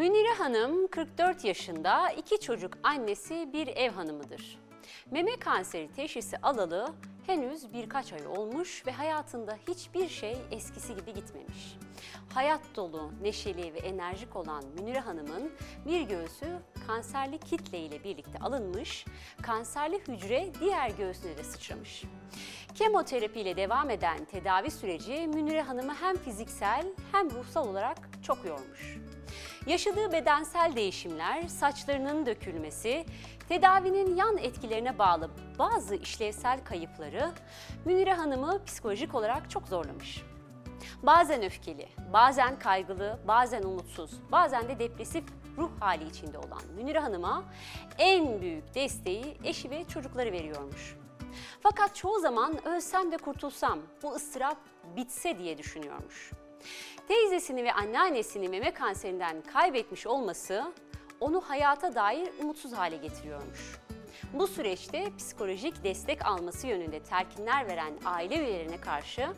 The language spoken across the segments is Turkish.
Münire Hanım 44 yaşında, iki çocuk annesi bir ev hanımıdır. Meme kanseri teşhisi alalı henüz birkaç ay olmuş ve hayatında hiçbir şey eskisi gibi gitmemiş. Hayat dolu, neşeli ve enerjik olan Münire Hanım'ın bir göğsü kanserli kitle ile birlikte alınmış, kanserli hücre diğer göğsüne de sıçramış. Kemoterapi ile devam eden tedavi süreci Münire Hanım'ı hem fiziksel hem ruhsal olarak çok yormuş. Yaşadığı bedensel değişimler, saçlarının dökülmesi, tedavinin yan etkilerine bağlı bazı işlevsel kayıpları Münire Hanım'ı psikolojik olarak çok zorlamış. Bazen öfkeli, bazen kaygılı, bazen umutsuz, bazen de depresif ruh hali içinde olan Münire Hanım'a en büyük desteği eşi ve çocukları veriyormuş. Fakat çoğu zaman ölsem de kurtulsam, bu ıstırap bitse diye düşünüyormuş. Teyzesini ve anneannesini meme kanserinden kaybetmiş olması onu hayata dair umutsuz hale getiriyormuş. Bu süreçte psikolojik destek alması yönünde telkinler veren aile üyelerine karşı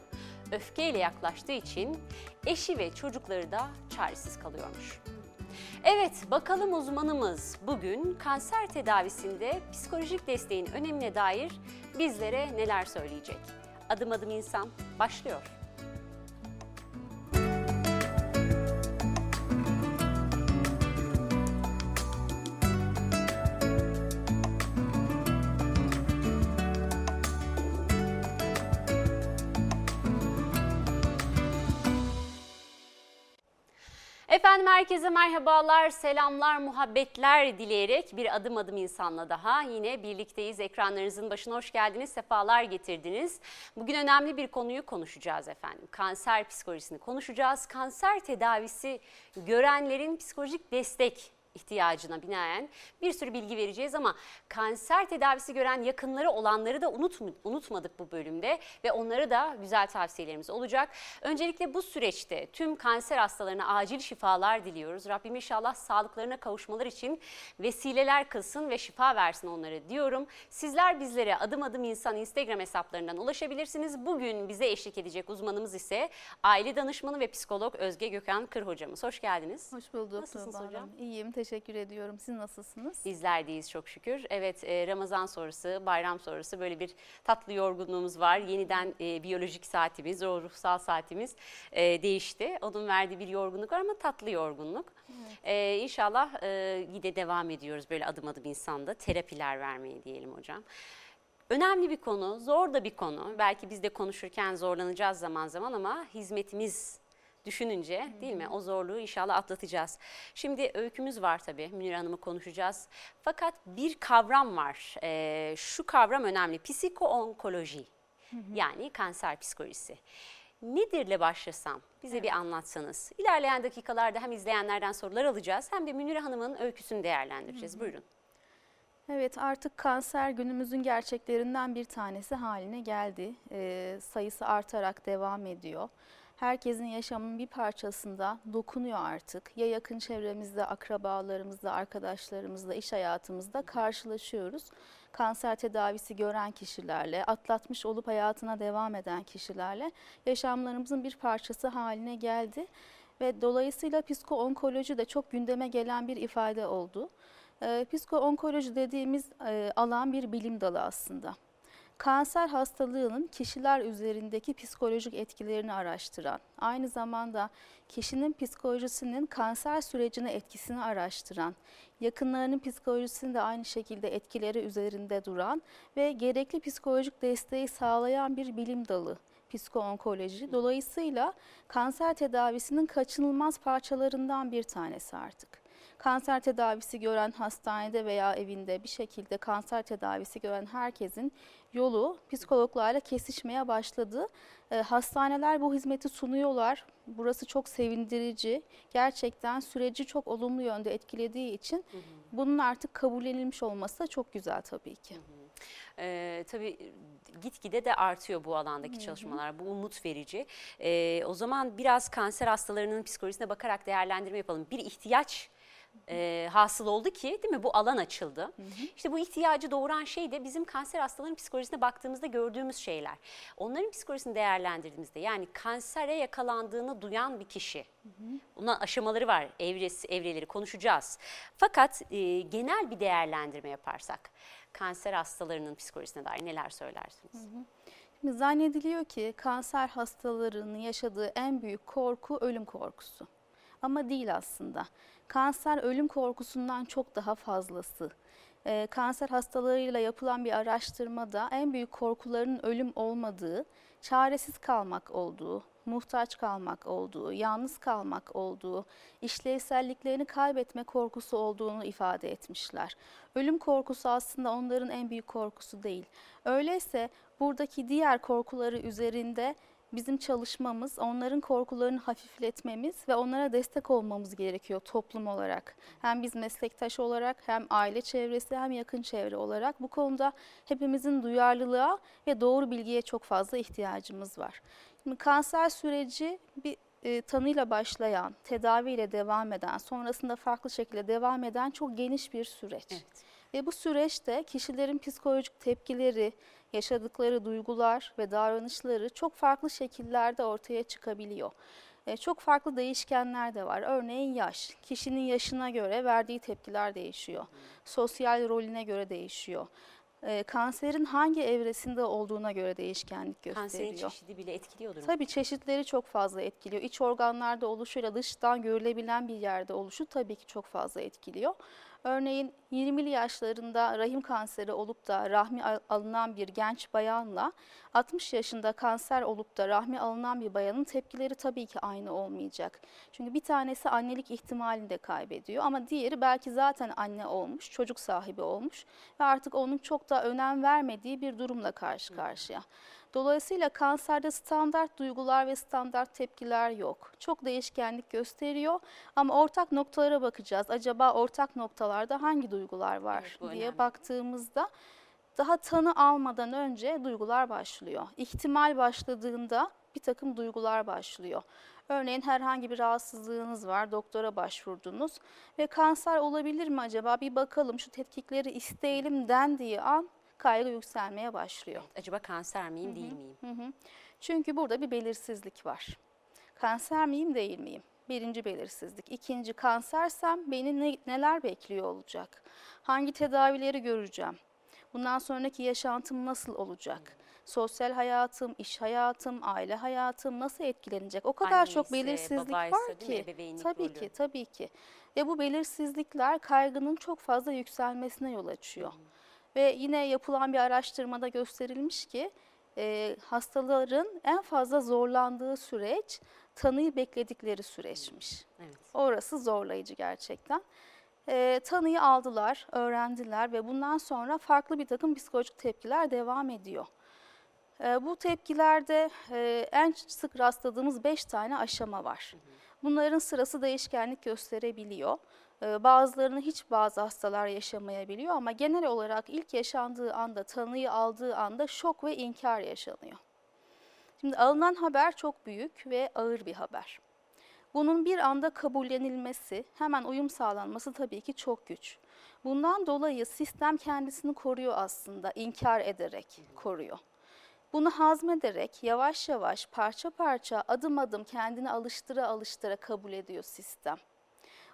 öfkeyle yaklaştığı için eşi ve çocukları da çaresiz kalıyormuş. Evet, bakalım uzmanımız bugün kanser tedavisinde psikolojik desteğin önemine dair bizlere neler söyleyecek? Adım adım insan başlıyor. Efendim herkese merhabalar, selamlar, muhabbetler dileyerek bir adım adım insanla daha yine birlikteyiz. Ekranlarınızın başına hoş geldiniz, sefalar getirdiniz. Bugün önemli bir konuyu konuşacağız efendim. Kanser psikolojisini konuşacağız. Kanser tedavisi görenlerin psikolojik destek ihtiyacına binaen bir sürü bilgi vereceğiz ama kanser tedavisi gören yakınları olanları da unutmadık bu bölümde ve onlara da güzel tavsiyelerimiz olacak. Öncelikle bu süreçte tüm kanser hastalarına acil şifalar diliyoruz. Rabbim inşallah sağlıklarına kavuşmalar için vesileler kılsın ve şifa versin onları diyorum. Sizler bizlere adım adım insan Instagram hesaplarından ulaşabilirsiniz. Bugün bize eşlik edecek uzmanımız ise aile danışmanı ve psikolog Özge Gökhan Kır hocamız. Hoş geldiniz. Hoş bulduk. Nasılsınız hocam? İyiyim, teşekkür ediyorum. Siz nasılsınız? Bizler deyiz çok şükür. Evet e, Ramazan sonrası, bayram sonrası böyle bir tatlı yorgunluğumuz var. Yeniden e, biyolojik saatimiz, ruhsal saatimiz e, değişti. Onun verdiği bir yorgunluk var ama tatlı yorgunluk. Evet. E, inşallah e, yine devam ediyoruz böyle adım adım insanda terapiler vermeye diyelim hocam. Önemli bir konu, zor da bir konu. Belki biz de konuşurken zorlanacağız zaman zaman ama hizmetimiz düşününce değil mi o zorluğu inşallah atlatacağız. Şimdi öykümüz var tabii Münir Hanım'ı konuşacağız. Fakat bir kavram var ee, şu kavram önemli psikoonkoloji yani kanser psikolojisi. Nedirle başlasam bize evet. bir anlatsanız. İlerleyen dakikalarda hem izleyenlerden sorular alacağız hem de Münir Hanım'ın öyküsünü değerlendireceğiz. Hı hı. Buyurun. Evet artık kanser günümüzün gerçeklerinden bir tanesi haline geldi. Ee, sayısı artarak devam ediyor herkesin yaşamının bir parçasında dokunuyor artık. Ya yakın çevremizde, akrabalarımızla, arkadaşlarımızla, iş hayatımızda karşılaşıyoruz. Kanser tedavisi gören kişilerle, atlatmış olup hayatına devam eden kişilerle yaşamlarımızın bir parçası haline geldi. Ve dolayısıyla psikoonkoloji de çok gündeme gelen bir ifade oldu. Ee, psikoonkoloji dediğimiz e, alan bir bilim dalı aslında kanser hastalığının kişiler üzerindeki psikolojik etkilerini araştıran, aynı zamanda kişinin psikolojisinin kanser sürecine etkisini araştıran, yakınlarının psikolojisini de aynı şekilde etkileri üzerinde duran ve gerekli psikolojik desteği sağlayan bir bilim dalı psikoonkoloji. Dolayısıyla kanser tedavisinin kaçınılmaz parçalarından bir tanesi artık kanser tedavisi gören hastanede veya evinde bir şekilde kanser tedavisi gören herkesin yolu psikologlarla kesişmeye başladı. E, hastaneler bu hizmeti sunuyorlar. Burası çok sevindirici. Gerçekten süreci çok olumlu yönde etkilediği için hı hı. bunun artık kabullenilmiş olması da çok güzel tabii ki. Hı hı. Ee, tabii gitgide de artıyor bu alandaki Hı-hı. çalışmalar. Bu umut verici. Ee, o zaman biraz kanser hastalarının psikolojisine bakarak değerlendirme yapalım. Bir ihtiyaç e, hasıl oldu ki değil mi bu alan açıldı. İşte bu ihtiyacı doğuran şey de bizim kanser hastalarının psikolojisine baktığımızda gördüğümüz şeyler. Onların psikolojisini değerlendirdiğimizde yani kansere yakalandığını duyan bir kişi. Bunun aşamaları var, evresi, evreleri konuşacağız. Fakat e, genel bir değerlendirme yaparsak kanser hastalarının psikolojisine dair neler söylersiniz? Şimdi zannediliyor ki kanser hastalarının yaşadığı en büyük korku ölüm korkusu. Ama değil aslında. Kanser ölüm korkusundan çok daha fazlası. Ee, kanser hastalarıyla yapılan bir araştırmada en büyük korkularının ölüm olmadığı, çaresiz kalmak olduğu, muhtaç kalmak olduğu, yalnız kalmak olduğu, işlevselliklerini kaybetme korkusu olduğunu ifade etmişler. Ölüm korkusu aslında onların en büyük korkusu değil. Öyleyse buradaki diğer korkuları üzerinde bizim çalışmamız, onların korkularını hafifletmemiz ve onlara destek olmamız gerekiyor toplum olarak. Hem biz meslektaş olarak hem aile çevresi hem yakın çevre olarak bu konuda hepimizin duyarlılığa ve doğru bilgiye çok fazla ihtiyacımız var. Şimdi kanser süreci bir e, tanıyla başlayan, tedaviyle devam eden, sonrasında farklı şekilde devam eden çok geniş bir süreç. Evet. Ve bu süreçte kişilerin psikolojik tepkileri, yaşadıkları duygular ve davranışları çok farklı şekillerde ortaya çıkabiliyor. E, çok farklı değişkenler de var. Örneğin yaş. Kişinin yaşına göre verdiği tepkiler değişiyor. Sosyal rolüne göre değişiyor. E, kanserin hangi evresinde olduğuna göre değişkenlik gösteriyor. Kanserin çeşidi bile etkiliyordur. Tabii çeşitleri çok fazla etkiliyor. İç organlarda oluşuyla dıştan görülebilen bir yerde oluşu tabii ki çok fazla etkiliyor. Örneğin 20'li yaşlarında rahim kanseri olup da rahmi al- alınan bir genç bayanla 60 yaşında kanser olup da rahmi alınan bir bayanın tepkileri tabii ki aynı olmayacak. Çünkü bir tanesi annelik ihtimalini de kaybediyor ama diğeri belki zaten anne olmuş, çocuk sahibi olmuş ve artık onun çok da önem vermediği bir durumla karşı karşıya. Dolayısıyla kanserde standart duygular ve standart tepkiler yok. Çok değişkenlik gösteriyor ama ortak noktalara bakacağız. Acaba ortak noktalarda hangi duygular var Evet, diye önemli. baktığımızda daha tanı almadan önce duygular başlıyor. İhtimal başladığında bir takım duygular başlıyor. Örneğin herhangi bir rahatsızlığınız var, doktora başvurdunuz ve kanser olabilir mi acaba bir bakalım şu tetkikleri isteyelim dendiği an kaygı yükselmeye başlıyor. Acaba kanser miyim değil miyim? Hı hı. Çünkü burada bir belirsizlik var. Kanser miyim değil miyim? Birinci belirsizlik. İkinci kansersem beni ne- neler bekliyor olacak? Hangi tedavileri göreceğim? Bundan sonraki yaşantım nasıl olacak? Sosyal hayatım, iş hayatım, aile hayatım nasıl etkilenecek? O kadar çok Anneyse, belirsizlik babaysa var ki. Tabii rolü. ki, tabii ki. Ve bu belirsizlikler kaygının çok fazla yükselmesine yol açıyor. Ve yine yapılan bir araştırmada gösterilmiş ki e, hastaların en fazla zorlandığı süreç tanıyı bekledikleri süreçmiş. Evet. Orası zorlayıcı gerçekten. E, tanıyı aldılar, öğrendiler ve bundan sonra farklı bir takım psikolojik tepkiler devam ediyor. E, bu tepkilerde e, en sık rastladığımız 5 tane aşama var. Bunların sırası değişkenlik gösterebiliyor. E, bazılarını hiç bazı hastalar yaşamayabiliyor ama genel olarak ilk yaşandığı anda, tanıyı aldığı anda şok ve inkar yaşanıyor. Şimdi alınan haber çok büyük ve ağır bir haber. Bunun bir anda kabullenilmesi, hemen uyum sağlanması tabii ki çok güç. Bundan dolayı sistem kendisini koruyor aslında, inkar ederek koruyor. Bunu hazmederek yavaş yavaş, parça parça, adım adım kendini alıştıra alıştıra kabul ediyor sistem.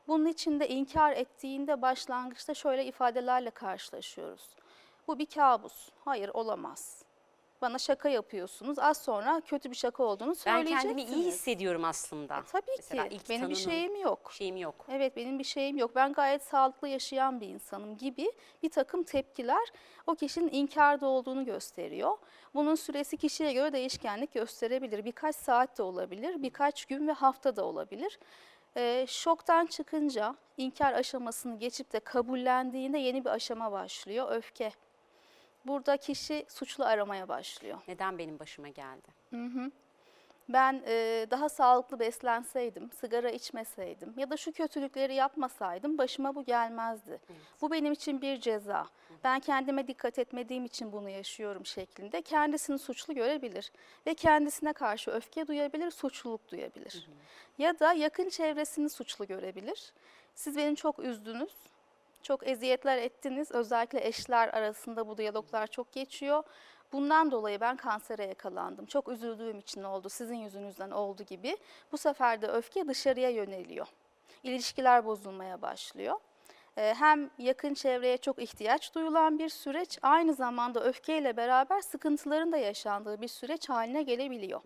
Bunun için de inkar ettiğinde başlangıçta şöyle ifadelerle karşılaşıyoruz. Bu bir kabus. Hayır olamaz. Bana şaka yapıyorsunuz. Az sonra kötü bir şaka olduğunu Ben söyleyeceksiniz. kendimi iyi hissediyorum aslında. E, tabii Mesela ki. Benim bir şeyim yok. Şeyim yok. Evet benim bir şeyim yok. Ben gayet sağlıklı yaşayan bir insanım gibi bir takım tepkiler o kişinin inkarda olduğunu gösteriyor. Bunun süresi kişiye göre değişkenlik gösterebilir. Birkaç saat de olabilir, birkaç gün ve hafta da olabilir. Ee, şoktan çıkınca inkar aşamasını geçip de kabullendiğinde yeni bir aşama başlıyor. Öfke. Burada kişi suçlu aramaya başlıyor. Neden benim başıma geldi? Ben e, daha sağlıklı beslenseydim, sigara içmeseydim ya da şu kötülükleri yapmasaydım başıma bu gelmezdi. Bu benim için bir ceza. Ben kendime dikkat etmediğim için bunu yaşıyorum şeklinde kendisini suçlu görebilir ve kendisine karşı öfke duyabilir, suçluluk duyabilir. Ya da yakın çevresini suçlu görebilir. Siz beni çok üzdünüz, çok eziyetler ettiniz. Özellikle eşler arasında bu diyaloglar çok geçiyor. Bundan dolayı ben kansere yakalandım. Çok üzüldüğüm için oldu, sizin yüzünüzden oldu gibi. Bu sefer de öfke dışarıya yöneliyor. İlişkiler bozulmaya başlıyor. Ee, Hem yakın çevreye çok ihtiyaç duyulan bir süreç, aynı zamanda öfkeyle beraber sıkıntıların da yaşandığı bir süreç haline gelebiliyor.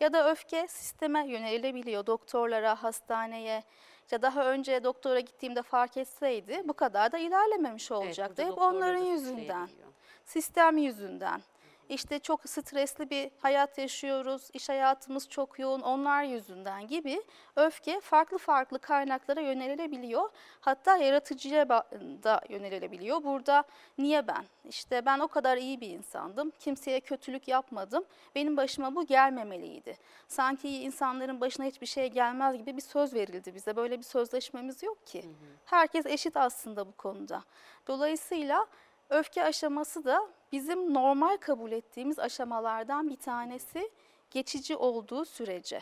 Ya da öfke sisteme yönelilebiliyor, doktorlara, hastaneye. Ya daha önce doktora gittiğimde fark etseydi bu kadar da ilerlememiş olacaktı. burada Hep onların yüzünden suçlayabiliyor. sistem yüzünden. İşte çok stresli bir hayat yaşıyoruz, iş hayatımız çok yoğun, onlar yüzünden gibi öfke farklı farklı kaynaklara yönelilebiliyor. Hatta yaratıcıya da yönelilebiliyor. Burada niye ben? İşte ben o kadar iyi bir insandım, kimseye kötülük yapmadım, benim başıma bu gelmemeliydi. Sanki insanların başına hiçbir şey gelmez gibi bir söz verildi bize. Böyle bir sözleşmemiz yok ki. Herkes eşit aslında bu konuda. Dolayısıyla Öfke aşaması da bizim normal kabul ettiğimiz aşamalardan bir tanesi geçici olduğu sürece.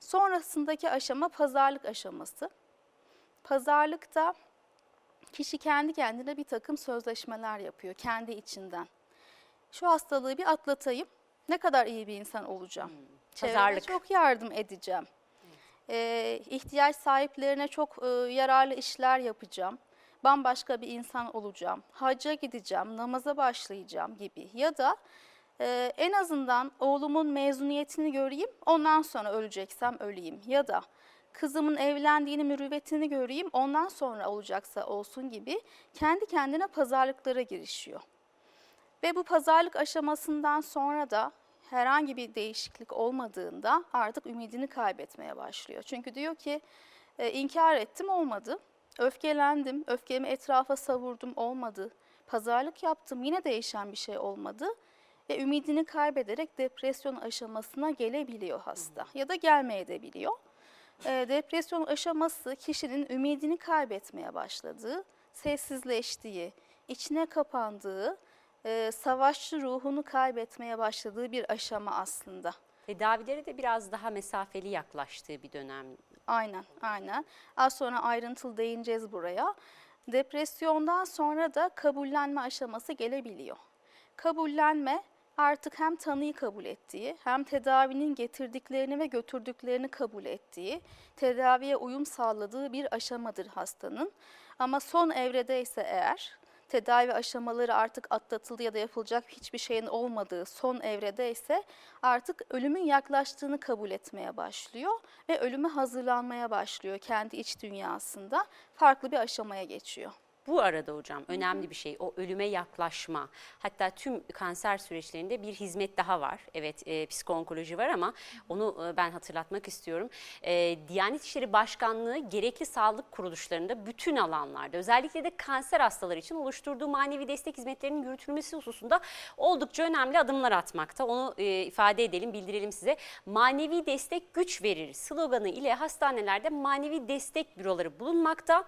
Sonrasındaki aşama pazarlık aşaması. Pazarlıkta kişi kendi kendine bir takım sözleşmeler yapıyor kendi içinden. Şu hastalığı bir atlatayım, ne kadar iyi bir insan olacağım. Çevreme Pazarlık. çok yardım edeceğim. Ee, ihtiyaç sahiplerine çok e, yararlı işler yapacağım. Bambaşka bir insan olacağım. Hacca gideceğim, namaza başlayacağım gibi. Ya da e, en azından oğlumun mezuniyetini göreyim, ondan sonra öleceksem öleyim. Ya da kızımın evlendiğini, mürüvvetini göreyim, ondan sonra olacaksa olsun gibi kendi kendine pazarlıklara girişiyor. Ve bu pazarlık aşamasından sonra da herhangi bir değişiklik olmadığında artık ümidini kaybetmeye başlıyor. Çünkü diyor ki e, inkar ettim olmadı, öfkelendim, öfkemi etrafa savurdum olmadı, pazarlık yaptım yine değişen bir şey olmadı ve ümidini kaybederek depresyon aşamasına gelebiliyor hasta ya da gelmeyebiliyor. E, depresyon aşaması kişinin ümidini kaybetmeye başladığı, sessizleştiği, içine kapandığı, e, savaşçı ruhunu kaybetmeye başladığı bir aşama aslında. Tedavilere de biraz daha mesafeli yaklaştığı bir dönem. Aynen, aynen. Az sonra ayrıntılı değineceğiz buraya. Depresyondan sonra da kabullenme aşaması gelebiliyor. Kabullenme artık hem tanıyı kabul ettiği, hem tedavinin getirdiklerini ve götürdüklerini kabul ettiği, tedaviye uyum sağladığı bir aşamadır hastanın. Ama son evrede ise eğer tedavi aşamaları artık atlatıldı ya da yapılacak hiçbir şeyin olmadığı son evrede ise artık ölümün yaklaştığını kabul etmeye başlıyor ve ölüme hazırlanmaya başlıyor kendi iç dünyasında farklı bir aşamaya geçiyor. Bu arada hocam önemli bir şey o ölüme yaklaşma. Hatta tüm kanser süreçlerinde bir hizmet daha var. Evet e, psikoonkoloji var ama onu e, ben hatırlatmak istiyorum. E, Diyanet İşleri Başkanlığı gerekli sağlık kuruluşlarında bütün alanlarda özellikle de kanser hastaları için oluşturduğu manevi destek hizmetlerinin yürütülmesi hususunda oldukça önemli adımlar atmakta. Onu e, ifade edelim, bildirelim size. Manevi destek güç verir sloganı ile hastanelerde manevi destek büroları bulunmakta.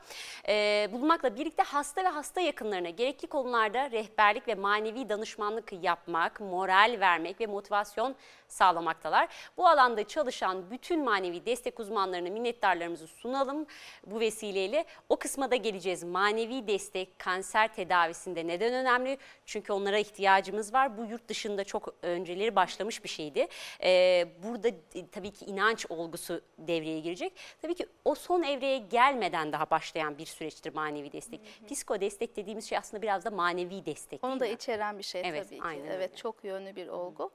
E, bulunmakla birlikte hasta ve hasta yakınlarına gerekli konularda rehberlik ve manevi danışmanlık yapmak, moral vermek ve motivasyon sağlamaktalar. Bu alanda çalışan bütün manevi destek uzmanlarına minnettarlarımızı sunalım bu vesileyle. O kısma da geleceğiz. Manevi destek kanser tedavisinde neden önemli? Çünkü onlara ihtiyacımız var. Bu yurt dışında çok önceleri başlamış bir şeydi. Ee, burada e, tabii ki inanç olgusu devreye girecek. Tabii ki o son evreye gelmeden daha başlayan bir süreçtir manevi destek. Psiko destek dediğimiz şey aslında biraz da manevi destek Onu da mi? içeren bir şey Evet, tabii ki. aynen evet, öyle. çok yönlü bir olgu.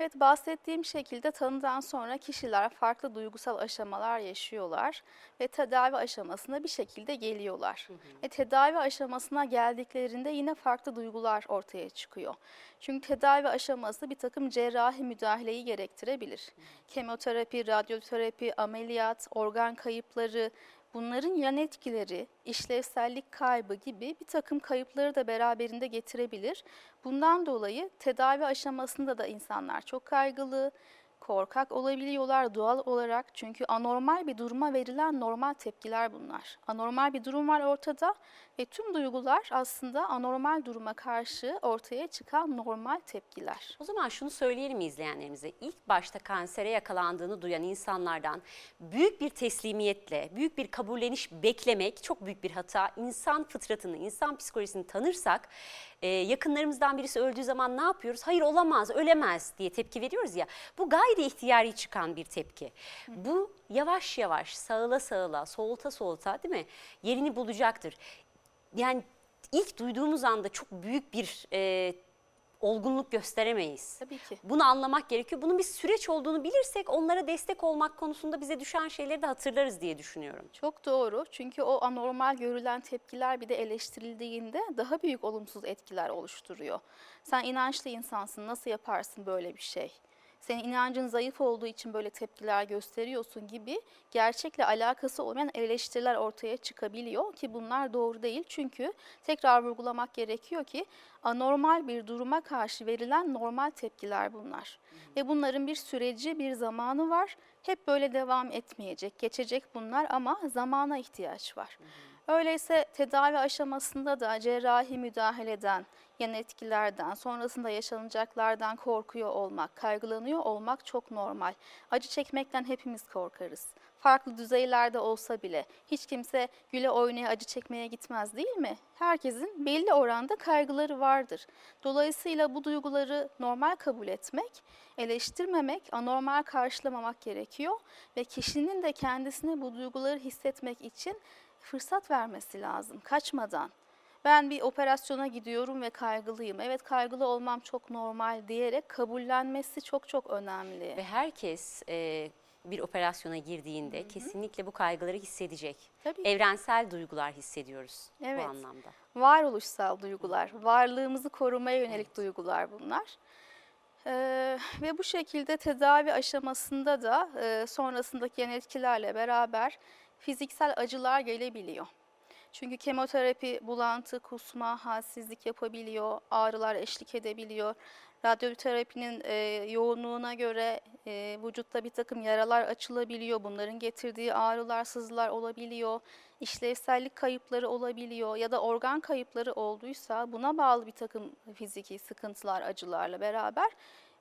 Evet, bahsettiğim şekilde tanıdan sonra kişiler farklı duygusal aşamalar yaşıyorlar ve tedavi aşamasına bir şekilde geliyorlar. Ve tedavi aşamasına geldiklerinde yine farklı duygular ortaya çıkıyor. Çünkü tedavi aşaması bir takım cerrahi müdahaleyi gerektirebilir. Kemoterapi, radyoterapi, ameliyat, organ kayıpları, Bunların yan etkileri, işlevsellik kaybı gibi bir takım kayıpları da beraberinde getirebilir. Bundan dolayı tedavi aşamasında da insanlar çok kaygılı, korkak olabiliyorlar doğal olarak. Çünkü anormal bir duruma verilen normal tepkiler bunlar. Anormal bir durum var ortada ve tüm duygular aslında anormal duruma karşı ortaya çıkan normal tepkiler. O zaman şunu söyleyelim mi izleyenlerimize? İlk başta kansere yakalandığını duyan insanlardan büyük bir teslimiyetle, büyük bir kabulleniş beklemek çok büyük bir hata. İnsan fıtratını, insan psikolojisini tanırsak e, yakınlarımızdan birisi öldüğü zaman ne yapıyoruz? Hayır olamaz, ölemez diye tepki veriyoruz ya. Bu gayri ihtiyari çıkan bir tepki. Bu yavaş yavaş sağıla sağıla, solta solta değil mi? Yerini bulacaktır. Yani ilk duyduğumuz anda çok büyük bir e, olgunluk gösteremeyiz. Tabii ki. Bunu anlamak gerekiyor. Bunun bir süreç olduğunu bilirsek onlara destek olmak konusunda bize düşen şeyleri de hatırlarız diye düşünüyorum. Çok doğru. Çünkü o anormal görülen tepkiler bir de eleştirildiğinde daha büyük olumsuz etkiler oluşturuyor. Sen inançlı insansın, nasıl yaparsın böyle bir şey? Senin inancın zayıf olduğu için böyle tepkiler gösteriyorsun gibi gerçekle alakası olmayan eleştiriler ortaya çıkabiliyor ki bunlar doğru değil. Çünkü tekrar vurgulamak gerekiyor ki anormal bir duruma karşı verilen normal tepkiler bunlar. Ve bunların bir süreci, bir zamanı var. Hep böyle devam etmeyecek, geçecek bunlar ama zamana ihtiyaç var. Öyleyse tedavi aşamasında da cerrahi müdahaleden, yan etkilerden, sonrasında yaşanacaklardan korkuyor olmak, kaygılanıyor olmak çok normal. Acı çekmekten hepimiz korkarız. Farklı düzeylerde olsa bile hiç kimse güle oynaya acı çekmeye gitmez değil mi? Herkesin belli oranda kaygıları vardır. Dolayısıyla bu duyguları normal kabul etmek, eleştirmemek, anormal karşılamamak gerekiyor ve kişinin de kendisine bu duyguları hissetmek için fırsat vermesi lazım kaçmadan. Ben bir operasyona gidiyorum ve kaygılıyım. Evet kaygılı olmam çok normal diyerek kabullenmesi çok çok önemli. Ve herkes e, bir operasyona girdiğinde kesinlikle bu kaygıları hissedecek. Tabii. Evrensel duygular hissediyoruz Evet. bu anlamda. Varoluşsal duygular, varlığımızı korumaya yönelik duygular bunlar. Ee, ve bu şekilde tedavi aşamasında da e, sonrasındaki yan etkilerle beraber fiziksel acılar gelebiliyor. Çünkü kemoterapi bulantı, kusma, halsizlik yapabiliyor, ağrılar eşlik edebiliyor. Radyoterapinin e, yoğunluğuna göre e, vücutta bir takım yaralar açılabiliyor. Bunların getirdiği ağrılar, sızılar olabiliyor. İşlevsellik kayıpları olabiliyor ya da organ kayıpları olduysa buna bağlı bir takım fiziki sıkıntılar, acılarla beraber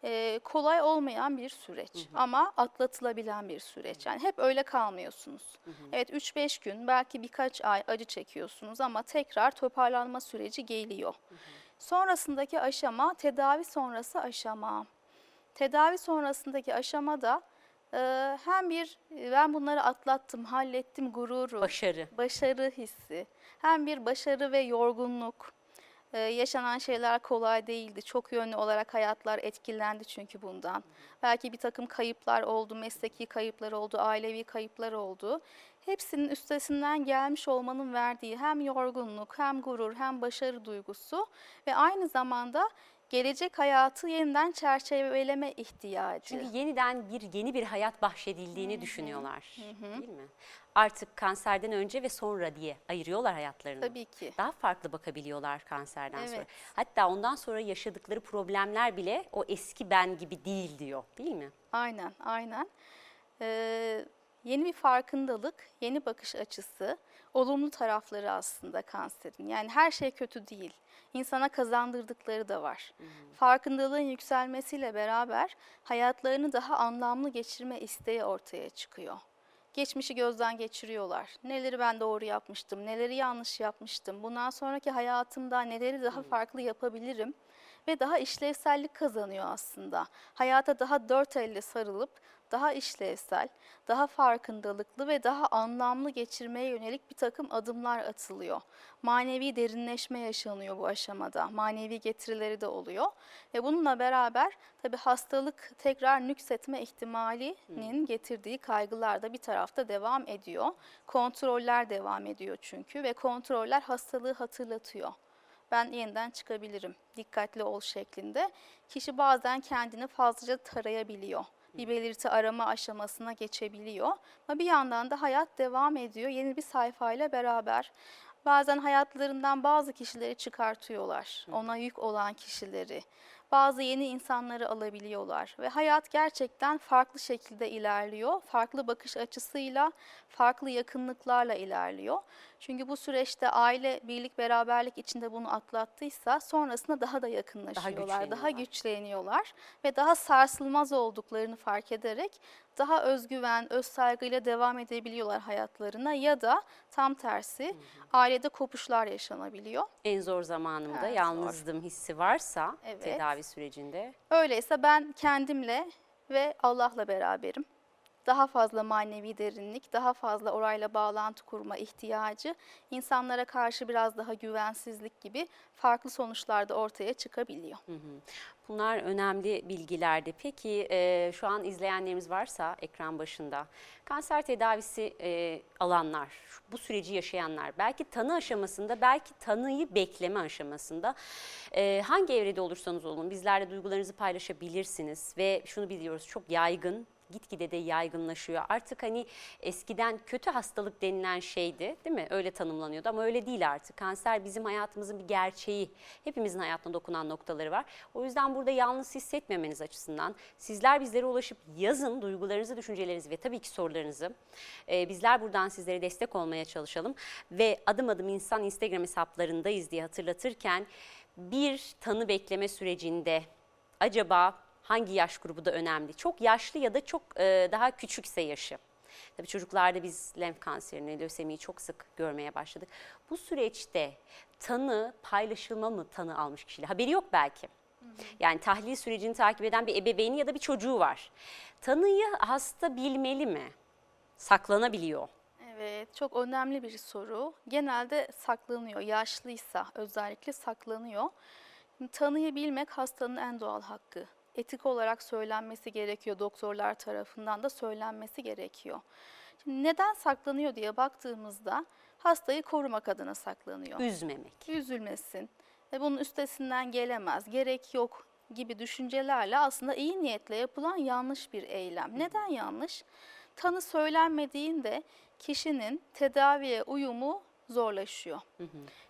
e, kolay olmayan bir süreç ama atlatılabilen bir süreç. Yani hep öyle kalmıyorsunuz. Evet 3-5 gün belki birkaç ay acı çekiyorsunuz ama tekrar toparlanma süreci geliyor. Sonrasındaki aşama tedavi sonrası aşama. Tedavi sonrasındaki aşamada e, hem bir ben bunları atlattım, hallettim gururu, Başarı. başarı hissi, hem bir başarı ve yorgunluk. Ee, yaşanan şeyler kolay değildi. Çok yönlü olarak hayatlar etkilendi çünkü bundan. Belki bir takım kayıplar oldu, mesleki kayıplar oldu, ailevi kayıplar oldu. Hepsinin üstesinden gelmiş olmanın verdiği hem yorgunluk, hem gurur, hem başarı duygusu ve aynı zamanda gelecek hayatı yeniden çerçeveleme ihtiyacı. Çünkü yeniden bir yeni bir hayat bahşedildiğini düşünüyorlar. Değil mi? Artık kanserden önce ve sonra diye ayırıyorlar hayatlarını. Tabii ki. Daha farklı bakabiliyorlar kanserden sonra. Evet. Hatta ondan sonra yaşadıkları problemler bile o eski ben gibi değil diyor. Değil mi? Aynen, aynen. Ee, yeni bir farkındalık, yeni bakış açısı, olumlu tarafları aslında kanserin. Yani her şey kötü değil. İnsana kazandırdıkları da var. Farkındalığın yükselmesiyle beraber hayatlarını daha anlamlı geçirme isteği ortaya çıkıyor. Geçmişi gözden geçiriyorlar. Neleri ben doğru yapmıştım, neleri yanlış yapmıştım. Bundan sonraki hayatımda neleri daha farklı yapabilirim ve daha işlevsellik kazanıyor aslında. Hayata daha dört elle sarılıp daha işlevsel, daha farkındalıklı ve daha anlamlı geçirmeye yönelik bir takım adımlar atılıyor. Manevi derinleşme yaşanıyor bu aşamada. Manevi getirileri de oluyor. Ve bununla beraber tabii hastalık tekrar nüksetme ihtimalinin getirdiği kaygılar da bir tarafta devam ediyor. Kontroller devam ediyor çünkü ve kontroller hastalığı hatırlatıyor ben yeniden çıkabilirim, dikkatli ol şeklinde. Kişi bazen kendini fazlaca tarayabiliyor. Bir belirti arama aşamasına geçebiliyor. Ama bir yandan da hayat devam ediyor yeni bir sayfayla beraber. Bazen hayatlarından bazı kişileri çıkartıyorlar, ona yük olan kişileri. Bazı yeni insanları alabiliyorlar ve hayat gerçekten farklı şekilde ilerliyor. Farklı bakış açısıyla, farklı yakınlıklarla ilerliyor. Çünkü bu süreçte aile birlik beraberlik içinde bunu atlattıysa sonrasında daha da yakınlaşıyorlar, daha, güçleniyorlar. güçleniyorlar ve daha sarsılmaz olduklarını fark ederek daha özgüven, öz saygıyla devam edebiliyorlar hayatlarına ya da tam tersi ailede kopuşlar yaşanabiliyor. En zor zamanımda Evet, zor. yalnızdım hissi varsa Evet. tedavi sürecinde Öyleyse ben kendimle ve Allah'la beraberim. Daha fazla manevi derinlik, daha fazla orayla bağlantı kurma ihtiyacı, insanlara karşı biraz daha güvensizlik gibi farklı sonuçlar da ortaya çıkabiliyor. Bunlar önemli bilgilerdi. Peki e, şu an izleyenlerimiz varsa ekran başında kanser tedavisi e, alanlar, bu süreci yaşayanlar belki tanı aşamasında belki tanıyı bekleme aşamasında e, hangi evrede olursanız olun bizlerle duygularınızı paylaşabilirsiniz ve şunu biliyoruz çok yaygın gitgide de yaygınlaşıyor. Artık hani eskiden kötü hastalık denilen şeydi değil mi? Öyle tanımlanıyordu ama öyle değil artık. Kanser bizim hayatımızın bir gerçeği. Hepimizin hayatına dokunan noktaları var. O yüzden burada yalnız hissetmemeniz açısından sizler bizlere ulaşıp yazın duygularınızı, düşüncelerinizi ve tabii ki sorularınızı. Ee, bizler buradan sizlere destek olmaya çalışalım. Ve adım adım insan Instagram hesaplarındayız diye hatırlatırken bir tanı bekleme sürecinde acaba hangi yaş grubu da önemli? Çok yaşlı ya da çok e, daha küçükse yaşı. Tabii çocuklarda biz lenf kanserini, lösemiyi çok sık görmeye başladık. Bu süreçte tanı paylaşılma mı tanı almış kişiyle? Haberi yok belki. Yani tahlil sürecini takip eden bir ebeveyni ya da bir çocuğu var. Tanıyı hasta bilmeli mi? Saklanabiliyor. Evet, çok önemli bir soru. Genelde saklanıyor. Yaşlıysa özellikle saklanıyor. Tanıyı bilmek hastanın en doğal hakkı. Etik olarak söylenmesi gerekiyor. Doktorlar tarafından da söylenmesi gerekiyor. Şimdi neden saklanıyor diye baktığımızda hastayı korumak adına saklanıyor. Üzmemek. Üzülmesin ve bunun üstesinden gelemez, gerek yok gibi düşüncelerle aslında iyi niyetle yapılan yanlış bir eylem. Neden yanlış? Tanı söylenmediğinde kişinin tedaviye uyumu zorlaşıyor.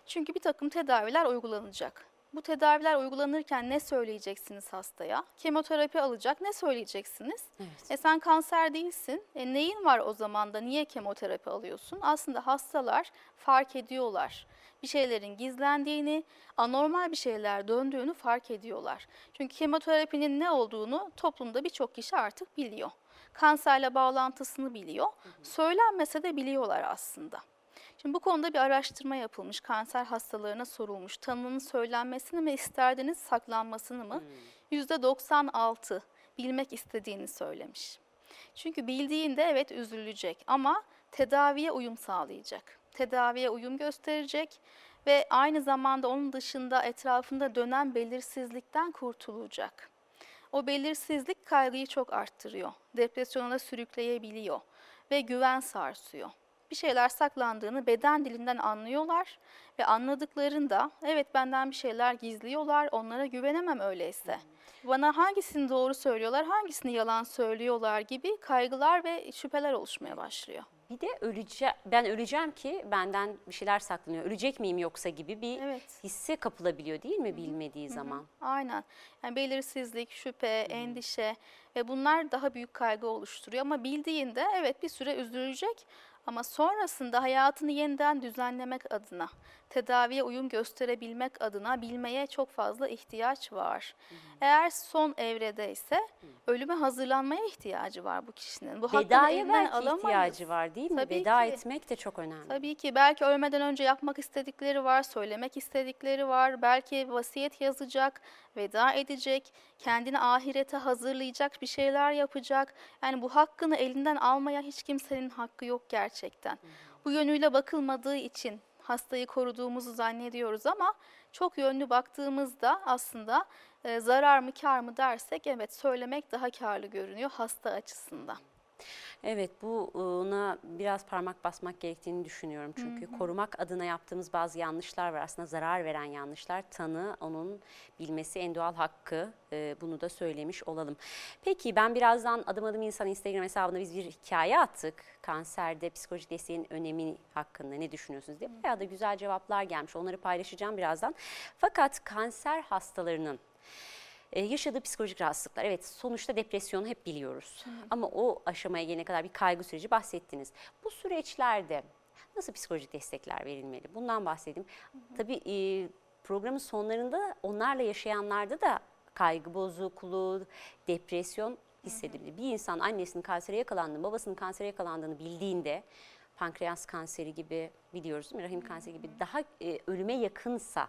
Çünkü bir takım tedaviler uygulanacak. Bu tedaviler uygulanırken ne söyleyeceksiniz hastaya? Kemoterapi alacak, ne söyleyeceksiniz? Evet. E sen kanser değilsin. E neyin var o zaman da niye kemoterapi alıyorsun? Aslında hastalar fark ediyorlar. Bir şeylerin gizlendiğini, anormal bir şeyler döndüğünü fark ediyorlar. Çünkü kemoterapinin ne olduğunu toplumda birçok kişi artık biliyor. Kanserle bağlantısını biliyor. Söylenmese de biliyorlar aslında. Şimdi bu konuda bir araştırma yapılmış. Kanser hastalarına sorulmuş. Tanının söylenmesini mi isterdiniz, saklanmasını mı? %96 bilmek istediğini söylemiş. Çünkü bildiğinde evet üzülecek ama tedaviye uyum sağlayacak. Tedaviye uyum gösterecek ve aynı zamanda onun dışında etrafında dönen belirsizlikten kurtulacak. O belirsizlik kaygıyı çok arttırıyor. Depresyona sürükleyebiliyor ve güven sarsıyor. Bir şeyler saklandığını beden dilinden anlıyorlar ve anladıklarında evet benden bir şeyler gizliyorlar, onlara güvenemem öyleyse. Bana hangisini doğru söylüyorlar, hangisini yalan söylüyorlar gibi kaygılar ve şüpheler oluşmaya başlıyor. Bir de ölece ben öleceğim ki benden bir şeyler saklanıyor. Ölecek miyim yoksa gibi bir Evet. hisse kapılabiliyor değil mi bilmediği zaman? Aynen. Yani belirsizlik, şüphe, endişe ve bunlar daha büyük kaygı oluşturuyor. Ama bildiğinde evet bir süre üzülecek ama sonrasında hayatını yeniden düzenlemek adına, tedaviye uyum gösterebilmek adına bilmeye çok fazla ihtiyaç var. Eğer son evredeyse ölüme hazırlanmaya ihtiyacı var bu kişinin. Bu elinden belki alamayız. ihtiyacı var değil mi? Tabii Veda ki. etmek de çok önemli. Tabii ki belki ölmeden önce yapmak istedikleri var, söylemek istedikleri var. Belki vasiyet yazacak, veda edecek, kendini ahirete hazırlayacak bir şeyler yapacak. Yani bu hakkını elinden almaya hiç kimsenin hakkı yok gerçekten. Bu yönüyle bakılmadığı için hastayı koruduğumuzu zannediyoruz ama çok yönlü baktığımızda aslında e, zarar mı kar mı dersek evet söylemek daha karlı görünüyor hasta açısından. Evet buna biraz parmak basmak gerektiğini düşünüyorum. Çünkü korumak adına yaptığımız bazı yanlışlar var. Aslında zarar veren yanlışlar. Tanı onun bilmesi en doğal hakkı. Ee, bunu da söylemiş olalım. Peki ben birazdan Adım Adım İnsan Instagram hesabına biz bir hikaye attık. Kanserde psikolojik desteğin önemi hakkında ne düşünüyorsunuz diye. Bayağı da güzel cevaplar gelmiş. Onları paylaşacağım birazdan. Fakat kanser hastalarının Ee, yaşadığı psikolojik rahatsızlıklar. Evet sonuçta depresyonu hep biliyoruz. Ama o aşamaya gelene kadar bir kaygı süreci bahsettiniz. Bu süreçlerde nasıl psikolojik destekler verilmeli? Bundan bahsedeyim. Tabii e, programın sonlarında onlarla yaşayanlarda da kaygı bozukluğu, depresyon hissedilir. Bir insan annesinin kansere yakalandığını, babasının kansere yakalandığını bildiğinde pankreas kanseri gibi biliyoruz değil mi? Rahim kanseri gibi daha e, ölüme yakınsa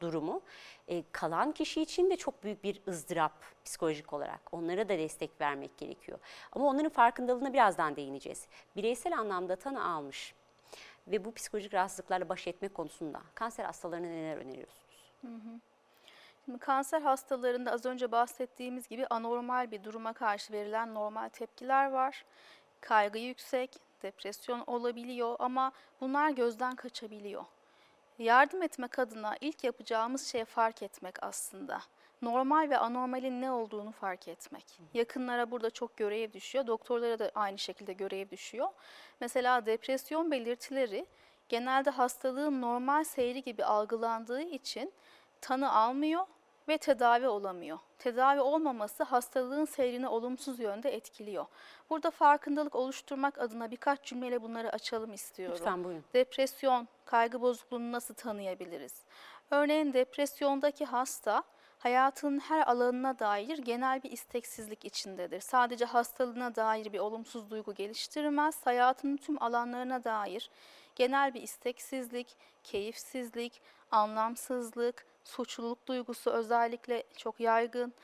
durumu e, kalan kişi için de çok büyük bir ızdırap psikolojik olarak. Onlara da destek vermek gerekiyor. Ama onların farkındalığına birazdan değineceğiz. Bireysel anlamda tanı almış ve bu psikolojik rahatsızlıklarla baş etme konusunda kanser hastalarına neler öneriyorsunuz? Şimdi kanser hastalarında az önce bahsettiğimiz gibi anormal bir duruma karşı verilen normal tepkiler var. Kaygı yüksek, depresyon olabiliyor ama bunlar gözden kaçabiliyor. Yardım etmek adına ilk yapacağımız şey fark etmek aslında. Normal ve anormalin ne olduğunu fark etmek. Yakınlara burada çok görev düşüyor. Doktorlara da aynı şekilde görev düşüyor. Mesela depresyon belirtileri genelde hastalığın normal seyri gibi algılandığı için tanı almıyor ve tedavi olamıyor. Tedavi olmaması hastalığın seyrini olumsuz yönde etkiliyor. Burada farkındalık oluşturmak adına birkaç cümleyle bunları açalım istiyorum. Lütfen buyurun. Depresyon, kaygı bozukluğunu nasıl tanıyabiliriz? Örneğin depresyondaki hasta hayatının her alanına dair genel bir isteksizlik içindedir. Sadece hastalığına dair bir olumsuz duygu geliştirmez, hayatının tüm alanlarına dair genel bir isteksizlik, keyifsizlik, anlamsızlık, suçluluk duygusu özellikle çok yaygın.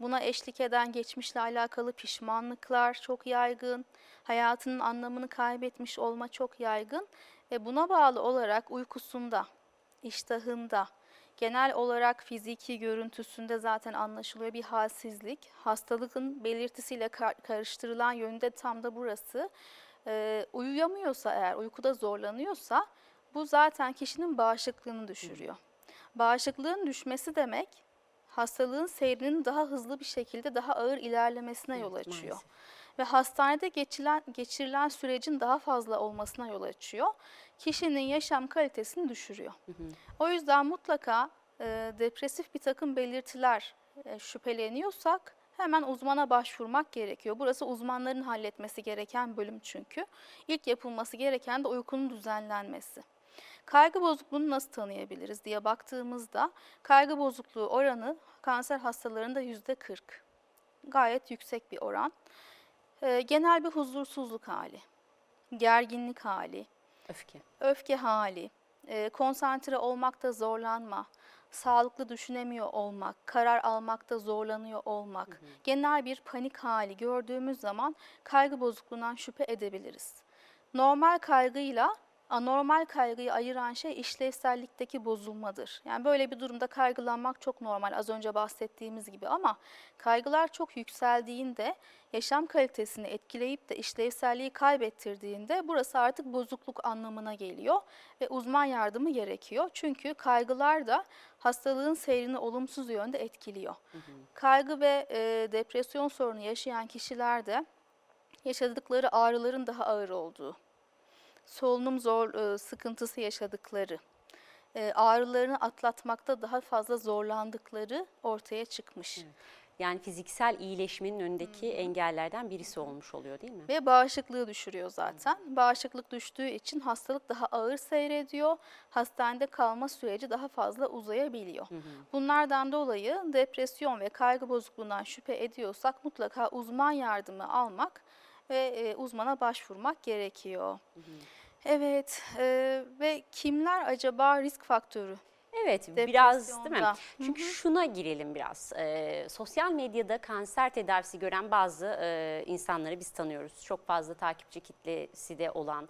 Buna eşlik eden geçmişle alakalı pişmanlıklar çok yaygın. Hayatının anlamını kaybetmiş olma çok yaygın. Ve buna bağlı olarak uykusunda, iştahında, genel olarak fiziki görüntüsünde zaten anlaşılıyor bir halsizlik. Hastalığın belirtisiyle kar- karıştırılan yönde tam da burası. Uyuyamıyorsa eğer, uykuda zorlanıyorsa bu zaten kişinin bağışıklığını düşürüyor. Bağışıklığın düşmesi demek hastalığın seyrinin daha hızlı bir şekilde daha ağır ilerlemesine yol Evet, açıyor. maalesef. Ve hastanede geçilen, geçirilen sürecin daha fazla olmasına yol açıyor. Kişinin yaşam kalitesini düşürüyor. O yüzden mutlaka e, depresif bir takım belirtiler e, şüpheleniyorsak hemen uzmana başvurmak gerekiyor. Burası uzmanların halletmesi gereken bölüm çünkü. İlk yapılması gereken de uykunun düzenlenmesi. Kaygı bozukluğunu nasıl tanıyabiliriz diye baktığımızda kaygı bozukluğu oranı kanser hastalarında yüzde 40. Gayet yüksek bir oran. Ee, genel bir huzursuzluk hali, gerginlik hali, Öfke. öfke hali, e, konsantre olmakta zorlanma, sağlıklı düşünemiyor olmak, karar almakta zorlanıyor olmak, genel bir panik hali gördüğümüz zaman kaygı bozukluğundan şüphe edebiliriz. Normal kaygıyla anormal kaygıyı ayıran şey işlevsellikteki bozulmadır. Yani böyle bir durumda kaygılanmak çok normal az önce bahsettiğimiz gibi ama kaygılar çok yükseldiğinde yaşam kalitesini etkileyip de işlevselliği kaybettirdiğinde burası artık bozukluk anlamına geliyor ve uzman yardımı gerekiyor. Çünkü kaygılar da hastalığın seyrini olumsuz yönde etkiliyor. Kaygı ve e, depresyon sorunu yaşayan kişilerde yaşadıkları ağrıların daha ağır olduğu, solunum zor e, sıkıntısı yaşadıkları, e, ağrılarını atlatmakta daha fazla zorlandıkları ortaya çıkmış. Yani fiziksel iyileşmenin önündeki engellerden birisi olmuş oluyor değil mi? Ve bağışıklığı düşürüyor zaten. Bağışıklık düştüğü için hastalık daha ağır seyrediyor. Hastanede kalma süreci daha fazla uzayabiliyor. Bunlardan dolayı depresyon ve kaygı bozukluğundan şüphe ediyorsak mutlaka uzman yardımı almak ve e, uzmana başvurmak gerekiyor. Evet e, ve kimler acaba risk faktörü? Evet biraz değil mi? Çünkü şuna girelim biraz. Ee, sosyal medyada kanser tedavisi gören bazı e, insanları biz tanıyoruz. Çok fazla takipçi kitlesi de olan.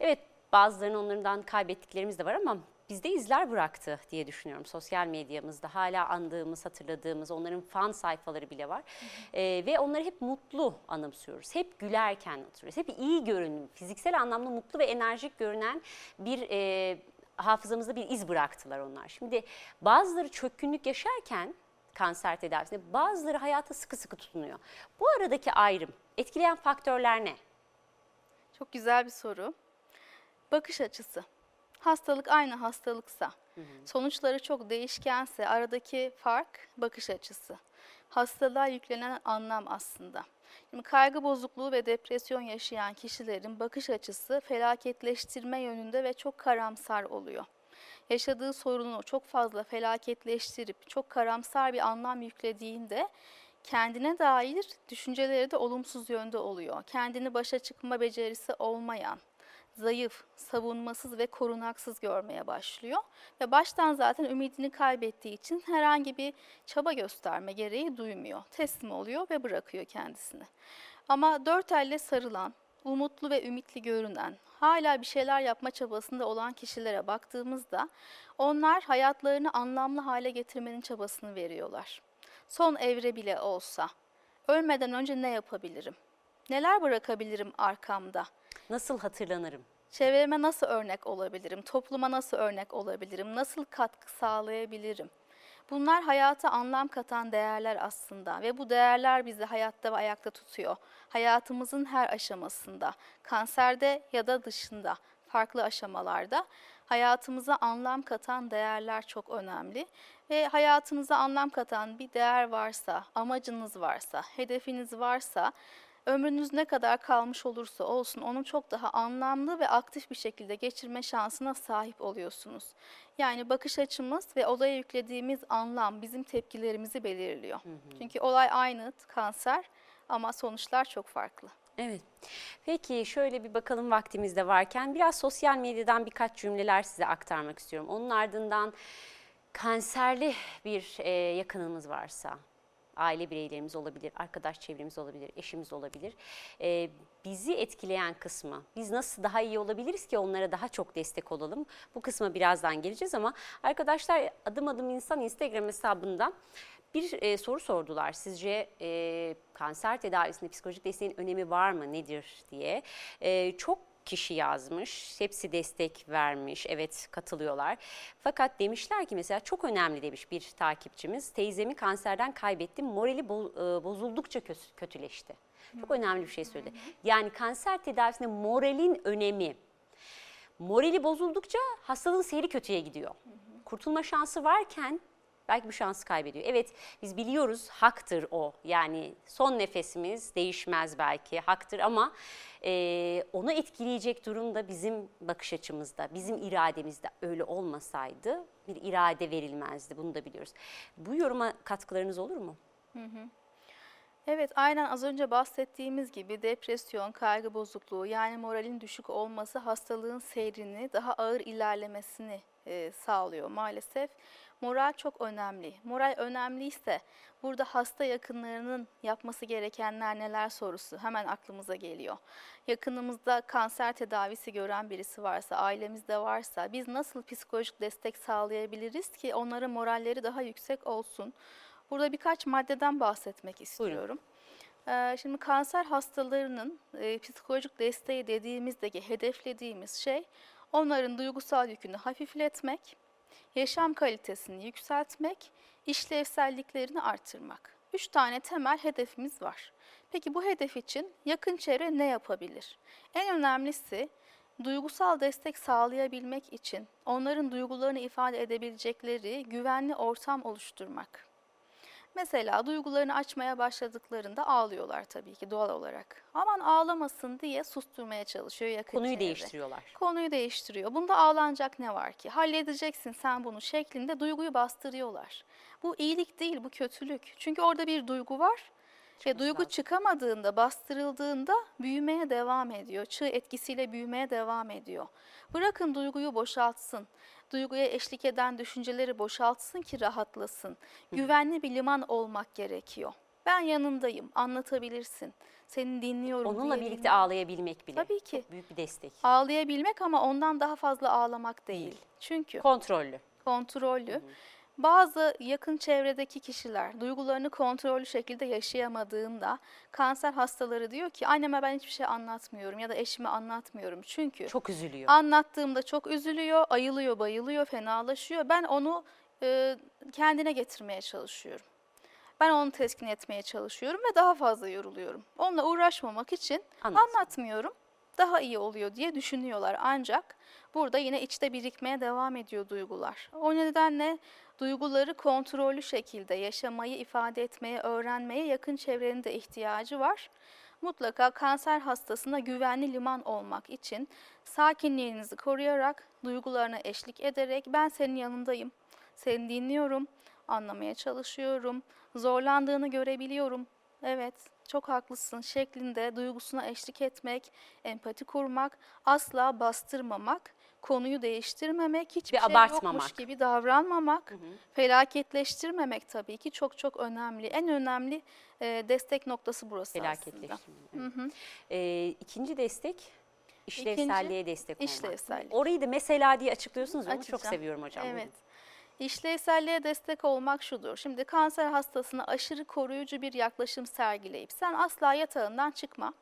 Evet bazılarını onlardan kaybettiklerimiz de var ama bizde izler bıraktı diye düşünüyorum. Sosyal medyamızda hala andığımız, hatırladığımız onların fan sayfaları bile var. Ee, ve onları hep mutlu anımsıyoruz. Hep gülerken hatırlıyoruz. Hep iyi görünüm, fiziksel anlamda mutlu ve enerjik görünen bir e, hafızamızda bir iz bıraktılar onlar. Şimdi bazıları çökkünlük yaşarken kanser tedavisinde bazıları hayata sıkı sıkı tutunuyor. Bu aradaki ayrım etkileyen faktörler ne? Çok güzel bir soru. Bakış açısı. Hastalık aynı hastalıksa, sonuçları çok değişkense aradaki fark bakış açısı. Hastalığa yüklenen anlam aslında. Şimdi kaygı bozukluğu ve depresyon yaşayan kişilerin bakış açısı felaketleştirme yönünde ve çok karamsar oluyor. Yaşadığı sorunu çok fazla felaketleştirip çok karamsar bir anlam yüklediğinde kendine dair düşünceleri de olumsuz yönde oluyor. Kendini başa çıkma becerisi olmayan, zayıf, savunmasız ve korunaksız görmeye başlıyor. Ve baştan zaten ümidini kaybettiği için herhangi bir çaba gösterme gereği duymuyor. Teslim oluyor ve bırakıyor kendisini. Ama dört elle sarılan, umutlu ve ümitli görünen, hala bir şeyler yapma çabasında olan kişilere baktığımızda onlar hayatlarını anlamlı hale getirmenin çabasını veriyorlar. Son evre bile olsa ölmeden önce ne yapabilirim? Neler bırakabilirim arkamda? Nasıl hatırlanırım? Çevreme nasıl örnek olabilirim? Topluma nasıl örnek olabilirim? Nasıl katkı sağlayabilirim? Bunlar hayata anlam katan değerler aslında ve bu değerler bizi hayatta ve ayakta tutuyor. Hayatımızın her aşamasında, kanserde ya da dışında, farklı aşamalarda hayatımıza anlam katan değerler çok önemli. Ve hayatınıza anlam katan bir değer varsa, amacınız varsa, hedefiniz varsa ömrünüz ne kadar kalmış olursa olsun onu çok daha anlamlı ve aktif bir şekilde geçirme şansına sahip oluyorsunuz. Yani bakış açımız ve olaya yüklediğimiz anlam bizim tepkilerimizi belirliyor. Çünkü olay aynı kanser ama sonuçlar çok farklı. Evet. Peki şöyle bir bakalım vaktimizde varken biraz sosyal medyadan birkaç cümleler size aktarmak istiyorum. Onun ardından kanserli bir e, yakınımız varsa, aile bireylerimiz olabilir, arkadaş çevremiz olabilir, eşimiz olabilir. E, bizi etkileyen kısmı, biz nasıl daha iyi olabiliriz ki onlara daha çok destek olalım? Bu kısma birazdan geleceğiz ama arkadaşlar adım adım insan Instagram hesabından bir e, soru sordular. Sizce e, kanser tedavisinde psikolojik desteğin önemi var mı, nedir diye. E, çok kişi yazmış, hepsi destek vermiş, evet katılıyorlar. Fakat demişler ki mesela çok önemli demiş bir takipçimiz, teyzemi kanserden kaybettim, morali e, bozuldukça kö- kötüleşti. Çok önemli bir şey söyledi. Yani kanser tedavisinde moralin önemi. Morali bozuldukça hastalığın seyri kötüye gidiyor. Kurtulma şansı varken belki bu şansı kaybediyor. Evet biz biliyoruz haktır o. Yani son nefesimiz değişmez belki haktır ama e, onu etkileyecek durum da bizim bakış açımızda, bizim irademizde öyle olmasaydı bir irade verilmezdi. Bunu da biliyoruz. Bu yoruma katkılarınız olur mu? Evet, aynen az önce bahsettiğimiz gibi depresyon, kaygı bozukluğu yani moralin düşük olması hastalığın seyrini daha ağır ilerlemesini e, sağlıyor maalesef. Moral çok önemli. Moral önemliyse burada hasta yakınlarının yapması gerekenler neler sorusu hemen aklımıza geliyor. Yakınımızda kanser tedavisi gören birisi varsa, ailemizde varsa biz nasıl psikolojik destek sağlayabiliriz ki onların moralleri daha yüksek olsun? Burada birkaç maddeden bahsetmek istiyorum. Ee, Şimdi kanser hastalarının e, psikolojik desteği dediğimizdeki hedeflediğimiz şey onların duygusal yükünü hafifletmek, yaşam kalitesini yükseltmek, işlevselliklerini artırmak. Üç tane temel hedefimiz var. Peki bu hedef için yakın çevre ne yapabilir? En önemlisi duygusal destek sağlayabilmek için onların duygularını ifade edebilecekleri güvenli ortam oluşturmak. Mesela duygularını açmaya başladıklarında ağlıyorlar tabii ki doğal olarak. Aman ağlamasın diye susturmaya çalışıyor yakın Konuyu çevre. değiştiriyorlar. Konuyu değiştiriyor. Bunda ağlanacak ne var ki? Halledeceksin sen bunu şeklinde duyguyu bastırıyorlar. Bu iyilik değil, bu kötülük. Çünkü orada bir duygu var ve duygu lazım. çıkamadığında, bastırıldığında büyümeye devam ediyor. Çığ etkisiyle büyümeye devam ediyor. Bırakın duyguyu boşaltsın. Duyguya eşlik eden düşünceleri boşaltsın ki rahatlasın. Güvenli bir liman olmak gerekiyor. Ben yanındayım, anlatabilirsin. Seni dinliyorum Onunla diyebilmek. birlikte ağlayabilmek bile. Tabii ki. Çok büyük bir destek. Ağlayabilmek ama ondan daha fazla ağlamak değil. Değil. Çünkü Kontrollü. kontrollü. Bazı yakın çevredeki kişiler duygularını kontrollü şekilde yaşayamadığında kanser hastaları diyor ki anneme ben hiçbir şey anlatmıyorum ya da eşime anlatmıyorum. Çünkü Çok üzülüyor. anlattığımda çok üzülüyor, ayılıyor, bayılıyor, fenalaşıyor. Ben onu e, kendine getirmeye çalışıyorum. Ben onu teskin etmeye çalışıyorum ve daha fazla yoruluyorum. Onunla uğraşmamak için Anlat. anlatmıyorum. daha iyi oluyor diye düşünüyorlar. Ancak burada yine içte birikmeye devam ediyor duygular. O nedenle duyguları kontrollü şekilde yaşamayı, ifade etmeye, öğrenmeye yakın çevrenin de ihtiyacı var. Mutlaka kanser hastasına güvenli liman olmak için sakinliğinizi koruyarak, duygularına eşlik ederek ben senin yanındayım, seni dinliyorum, anlamaya çalışıyorum, zorlandığını görebiliyorum. Evet, çok haklısın şeklinde duygusuna eşlik etmek, empati kurmak, asla bastırmamak, konuyu değiştirmemek, hiçbir Ve şey abartmamak. yokmuş gibi davranmamak, felaketleştirmemek tabii ki çok çok önemli. En önemli e, destek noktası burası aslında. Felaketleştirme. evet. Ee, ikinci destek işlevselliğe İkinci, destek olmak. işlevsellik. Orayı da mesela diye açıklıyorsunuz. Onu çok seviyorum hocam. Evet. İşlevselliğe destek olmak şudur. Şimdi kanser hastasına aşırı koruyucu bir yaklaşım sergileyip sen asla yatağından çıkma.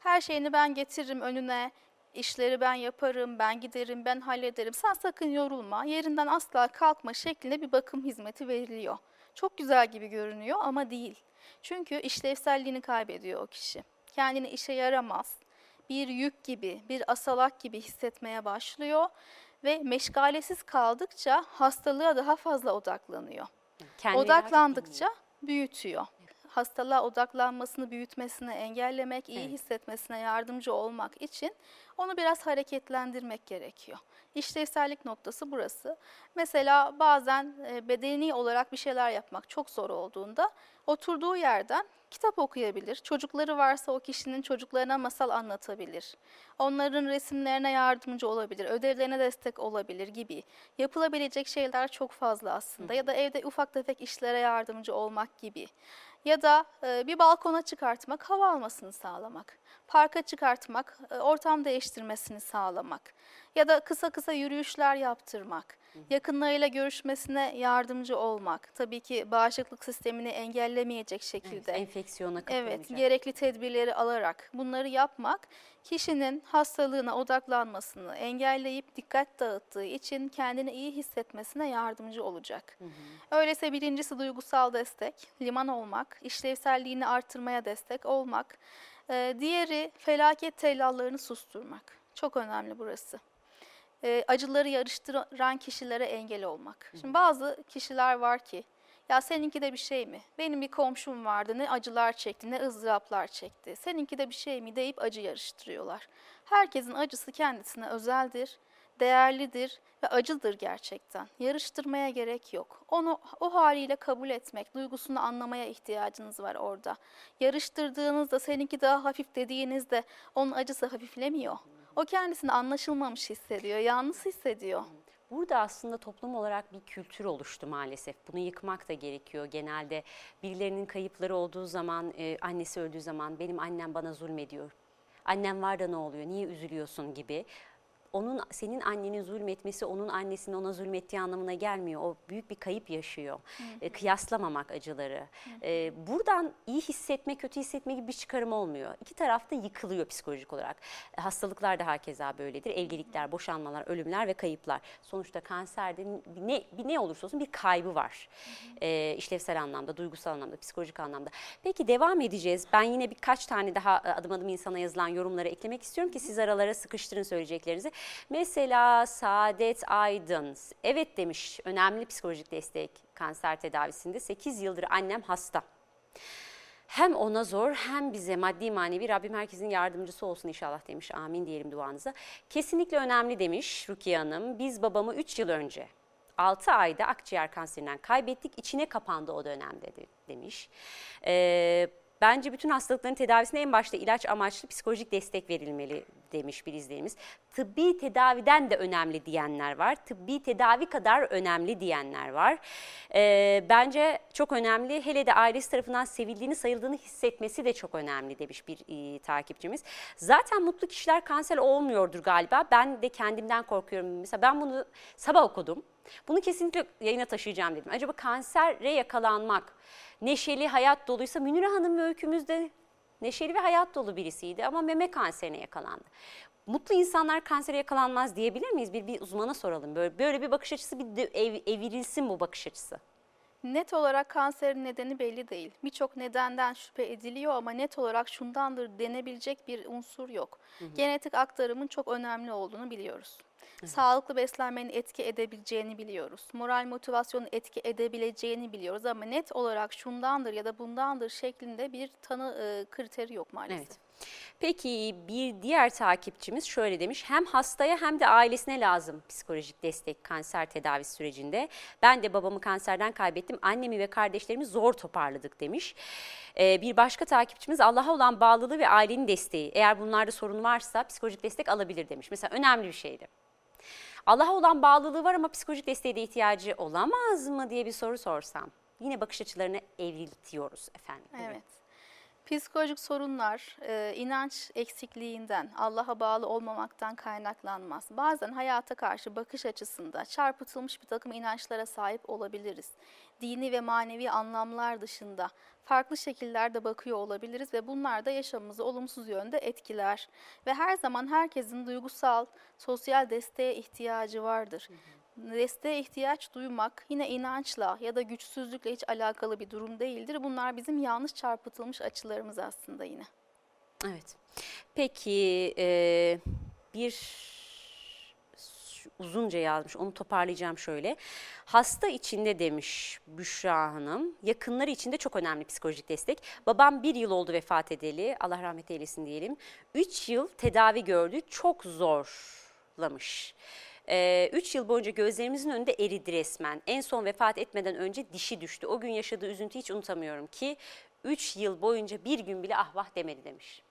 Her şeyini ben getiririm önüne, işleri ben yaparım, ben giderim, ben hallederim. Sen sakın yorulma, yerinden asla kalkma şeklinde bir bakım hizmeti veriliyor. Çok güzel gibi görünüyor ama değil. Çünkü işlevselliğini kaybediyor o kişi. Kendini işe yaramaz, bir yük gibi, bir asalak gibi hissetmeye başlıyor ve meşgalesiz kaldıkça hastalığa daha fazla odaklanıyor. Çok Odaklandıkça büyütüyor. Hastalığa odaklanmasını, büyütmesini engellemek, iyi Evet. hissetmesine yardımcı olmak için onu biraz hareketlendirmek gerekiyor. İşlevsellik noktası burası. Mesela bazen e, bedeni olarak bir şeyler yapmak çok zor olduğunda oturduğu yerden kitap okuyabilir. Çocukları varsa o kişinin çocuklarına masal anlatabilir. Onların resimlerine yardımcı olabilir, ödevlerine destek olabilir gibi. Yapılabilecek şeyler çok fazla aslında. Ya da evde ufak tefek işlere yardımcı olmak gibi. Ya da bir balkona çıkartmak, hava almasını sağlamak. Parka çıkartmak, e, ortam değiştirmesini sağlamak. Ya da kısa kısa yürüyüşler yaptırmak. Yakınlarıyla görüşmesine yardımcı olmak. Tabii ki bağışıklık sistemini engellemeyecek şekilde. Evet, enfeksiyona Evet, gerekli tedbirleri alarak bunları yapmak kişinin hastalığına odaklanmasını engelleyip dikkat dağıttığı için kendini iyi hissetmesine yardımcı olacak. Öyleyse birincisi duygusal destek, liman olmak, işlevselliğini artırmaya destek olmak. Ee, diğeri felaket tellallarını susturmak. Çok önemli burası e, acıları yarıştıran kişilere engel olmak. Şimdi bazı kişiler var ki ya seninki de bir şey mi? Benim bir komşum vardı ne acılar çekti ne ızdıraplar çekti. Seninki de bir şey mi deyip acı yarıştırıyorlar. Herkesin acısı kendisine özeldir, değerlidir ve acıdır gerçekten. Yarıştırmaya gerek yok. Onu o haliyle kabul etmek, duygusunu anlamaya ihtiyacınız var orada. Yarıştırdığınızda seninki daha hafif dediğinizde onun acısı hafiflemiyor. O kendisini anlaşılmamış hissediyor, yalnız hissediyor. Burada aslında toplum olarak bir kültür oluştu maalesef. Bunu yıkmak da gerekiyor. Genelde birilerinin kayıpları olduğu zaman, e, annesi öldüğü zaman benim annem bana zulmediyor. Annem var da ne oluyor, niye üzülüyorsun gibi. Onun senin annenin zulmetmesi onun annesinin ona zulmettiği anlamına gelmiyor. O büyük bir kayıp yaşıyor. E, kıyaslamamak acıları. E, buradan iyi hissetme, kötü hissetme gibi bir çıkarım olmuyor. İki taraf da yıkılıyor psikolojik olarak. E, hastalıklar da hakeza böyledir. Evlilikler, boşanmalar, ölümler ve kayıplar. Sonuçta kanserde ne, bir ne olursa olsun bir kaybı var. E, işlevsel anlamda, duygusal anlamda, psikolojik anlamda. Peki devam edeceğiz. Ben yine birkaç tane daha e, adım adım insana yazılan yorumları eklemek istiyorum ki siz aralara sıkıştırın söyleyeceklerinizi. Mesela Saadet Aydın, evet demiş önemli psikolojik destek kanser tedavisinde 8 yıldır annem hasta. Hem ona zor hem bize maddi manevi Rabbim herkesin yardımcısı olsun inşallah demiş. Amin diyelim duanıza. Kesinlikle önemli demiş Rukiye Hanım. Biz babamı 3 yıl önce 6 ayda akciğer kanserinden kaybettik. İçine kapandı o dönemde de, demiş. Ee, bence bütün hastalıkların tedavisine en başta ilaç amaçlı psikolojik destek verilmeli demiş bir izleyicimiz. Tıbbi tedaviden de önemli diyenler var. Tıbbi tedavi kadar önemli diyenler var. Ee, bence çok önemli. Hele de ailesi tarafından sevildiğini, sayıldığını hissetmesi de çok önemli demiş bir e, takipçimiz. Zaten mutlu kişiler kanser olmuyordur galiba. Ben de kendimden korkuyorum. Mesela ben bunu sabah okudum. Bunu kesinlikle yayına taşıyacağım dedim. Acaba kansere yakalanmak neşeli, hayat doluysa Münire Hanım öykümüzde neşeli ve hayat dolu birisiydi ama meme kanserine yakalandı. Mutlu insanlar kansere yakalanmaz diyebilir miyiz? Bir, bir uzmana soralım. Böyle, böyle bir bakış açısı bir de ev, evrilsin bu bakış açısı. Net olarak kanserin nedeni belli değil. Birçok nedenden şüphe ediliyor ama net olarak şundandır denebilecek bir unsur yok. Genetik aktarımın çok önemli olduğunu biliyoruz. Sağlıklı beslenmenin etki edebileceğini biliyoruz. Moral motivasyonun etki edebileceğini biliyoruz ama net olarak şundandır ya da bundandır şeklinde bir tanı e, kriteri yok maalesef. Evet. Peki bir diğer takipçimiz şöyle demiş. Hem hastaya hem de ailesine lazım psikolojik destek kanser tedavisi sürecinde. Ben de babamı kanserden kaybettim. Annemi ve kardeşlerimi zor toparladık demiş. Ee, bir başka takipçimiz Allah'a olan bağlılığı ve ailenin desteği. Eğer bunlarda sorun varsa psikolojik destek alabilir demiş. Mesela önemli bir şeydi. Allah'a olan bağlılığı var ama psikolojik desteğe de ihtiyacı olamaz mı diye bir soru sorsam. Yine bakış açılarını evriltiyoruz efendim. Evet. Psikolojik sorunlar e, inanç eksikliğinden, Allah'a bağlı olmamaktan kaynaklanmaz. Bazen hayata karşı bakış açısında çarpıtılmış bir takım inançlara sahip olabiliriz. Dini ve manevi anlamlar dışında farklı şekillerde bakıyor olabiliriz ve bunlar da yaşamımızı olumsuz yönde etkiler. Ve her zaman herkesin duygusal, sosyal desteğe ihtiyacı vardır. Desteğe ihtiyaç duymak yine inançla ya da güçsüzlükle hiç alakalı bir durum değildir. Bunlar bizim yanlış çarpıtılmış açılarımız aslında yine. Evet. Peki e, bir uzunca yazmış onu toparlayacağım şöyle. Hasta içinde demiş Büşra Hanım yakınları içinde çok önemli psikolojik destek. Babam bir yıl oldu vefat edeli Allah rahmet eylesin diyelim. Üç yıl tedavi gördü çok zorlamış. 3 yıl boyunca gözlerimizin önünde eridi resmen. En son vefat etmeden önce dişi düştü. O gün yaşadığı üzüntüyü hiç unutamıyorum ki 3 yıl boyunca bir gün bile ah vah demedi demiş.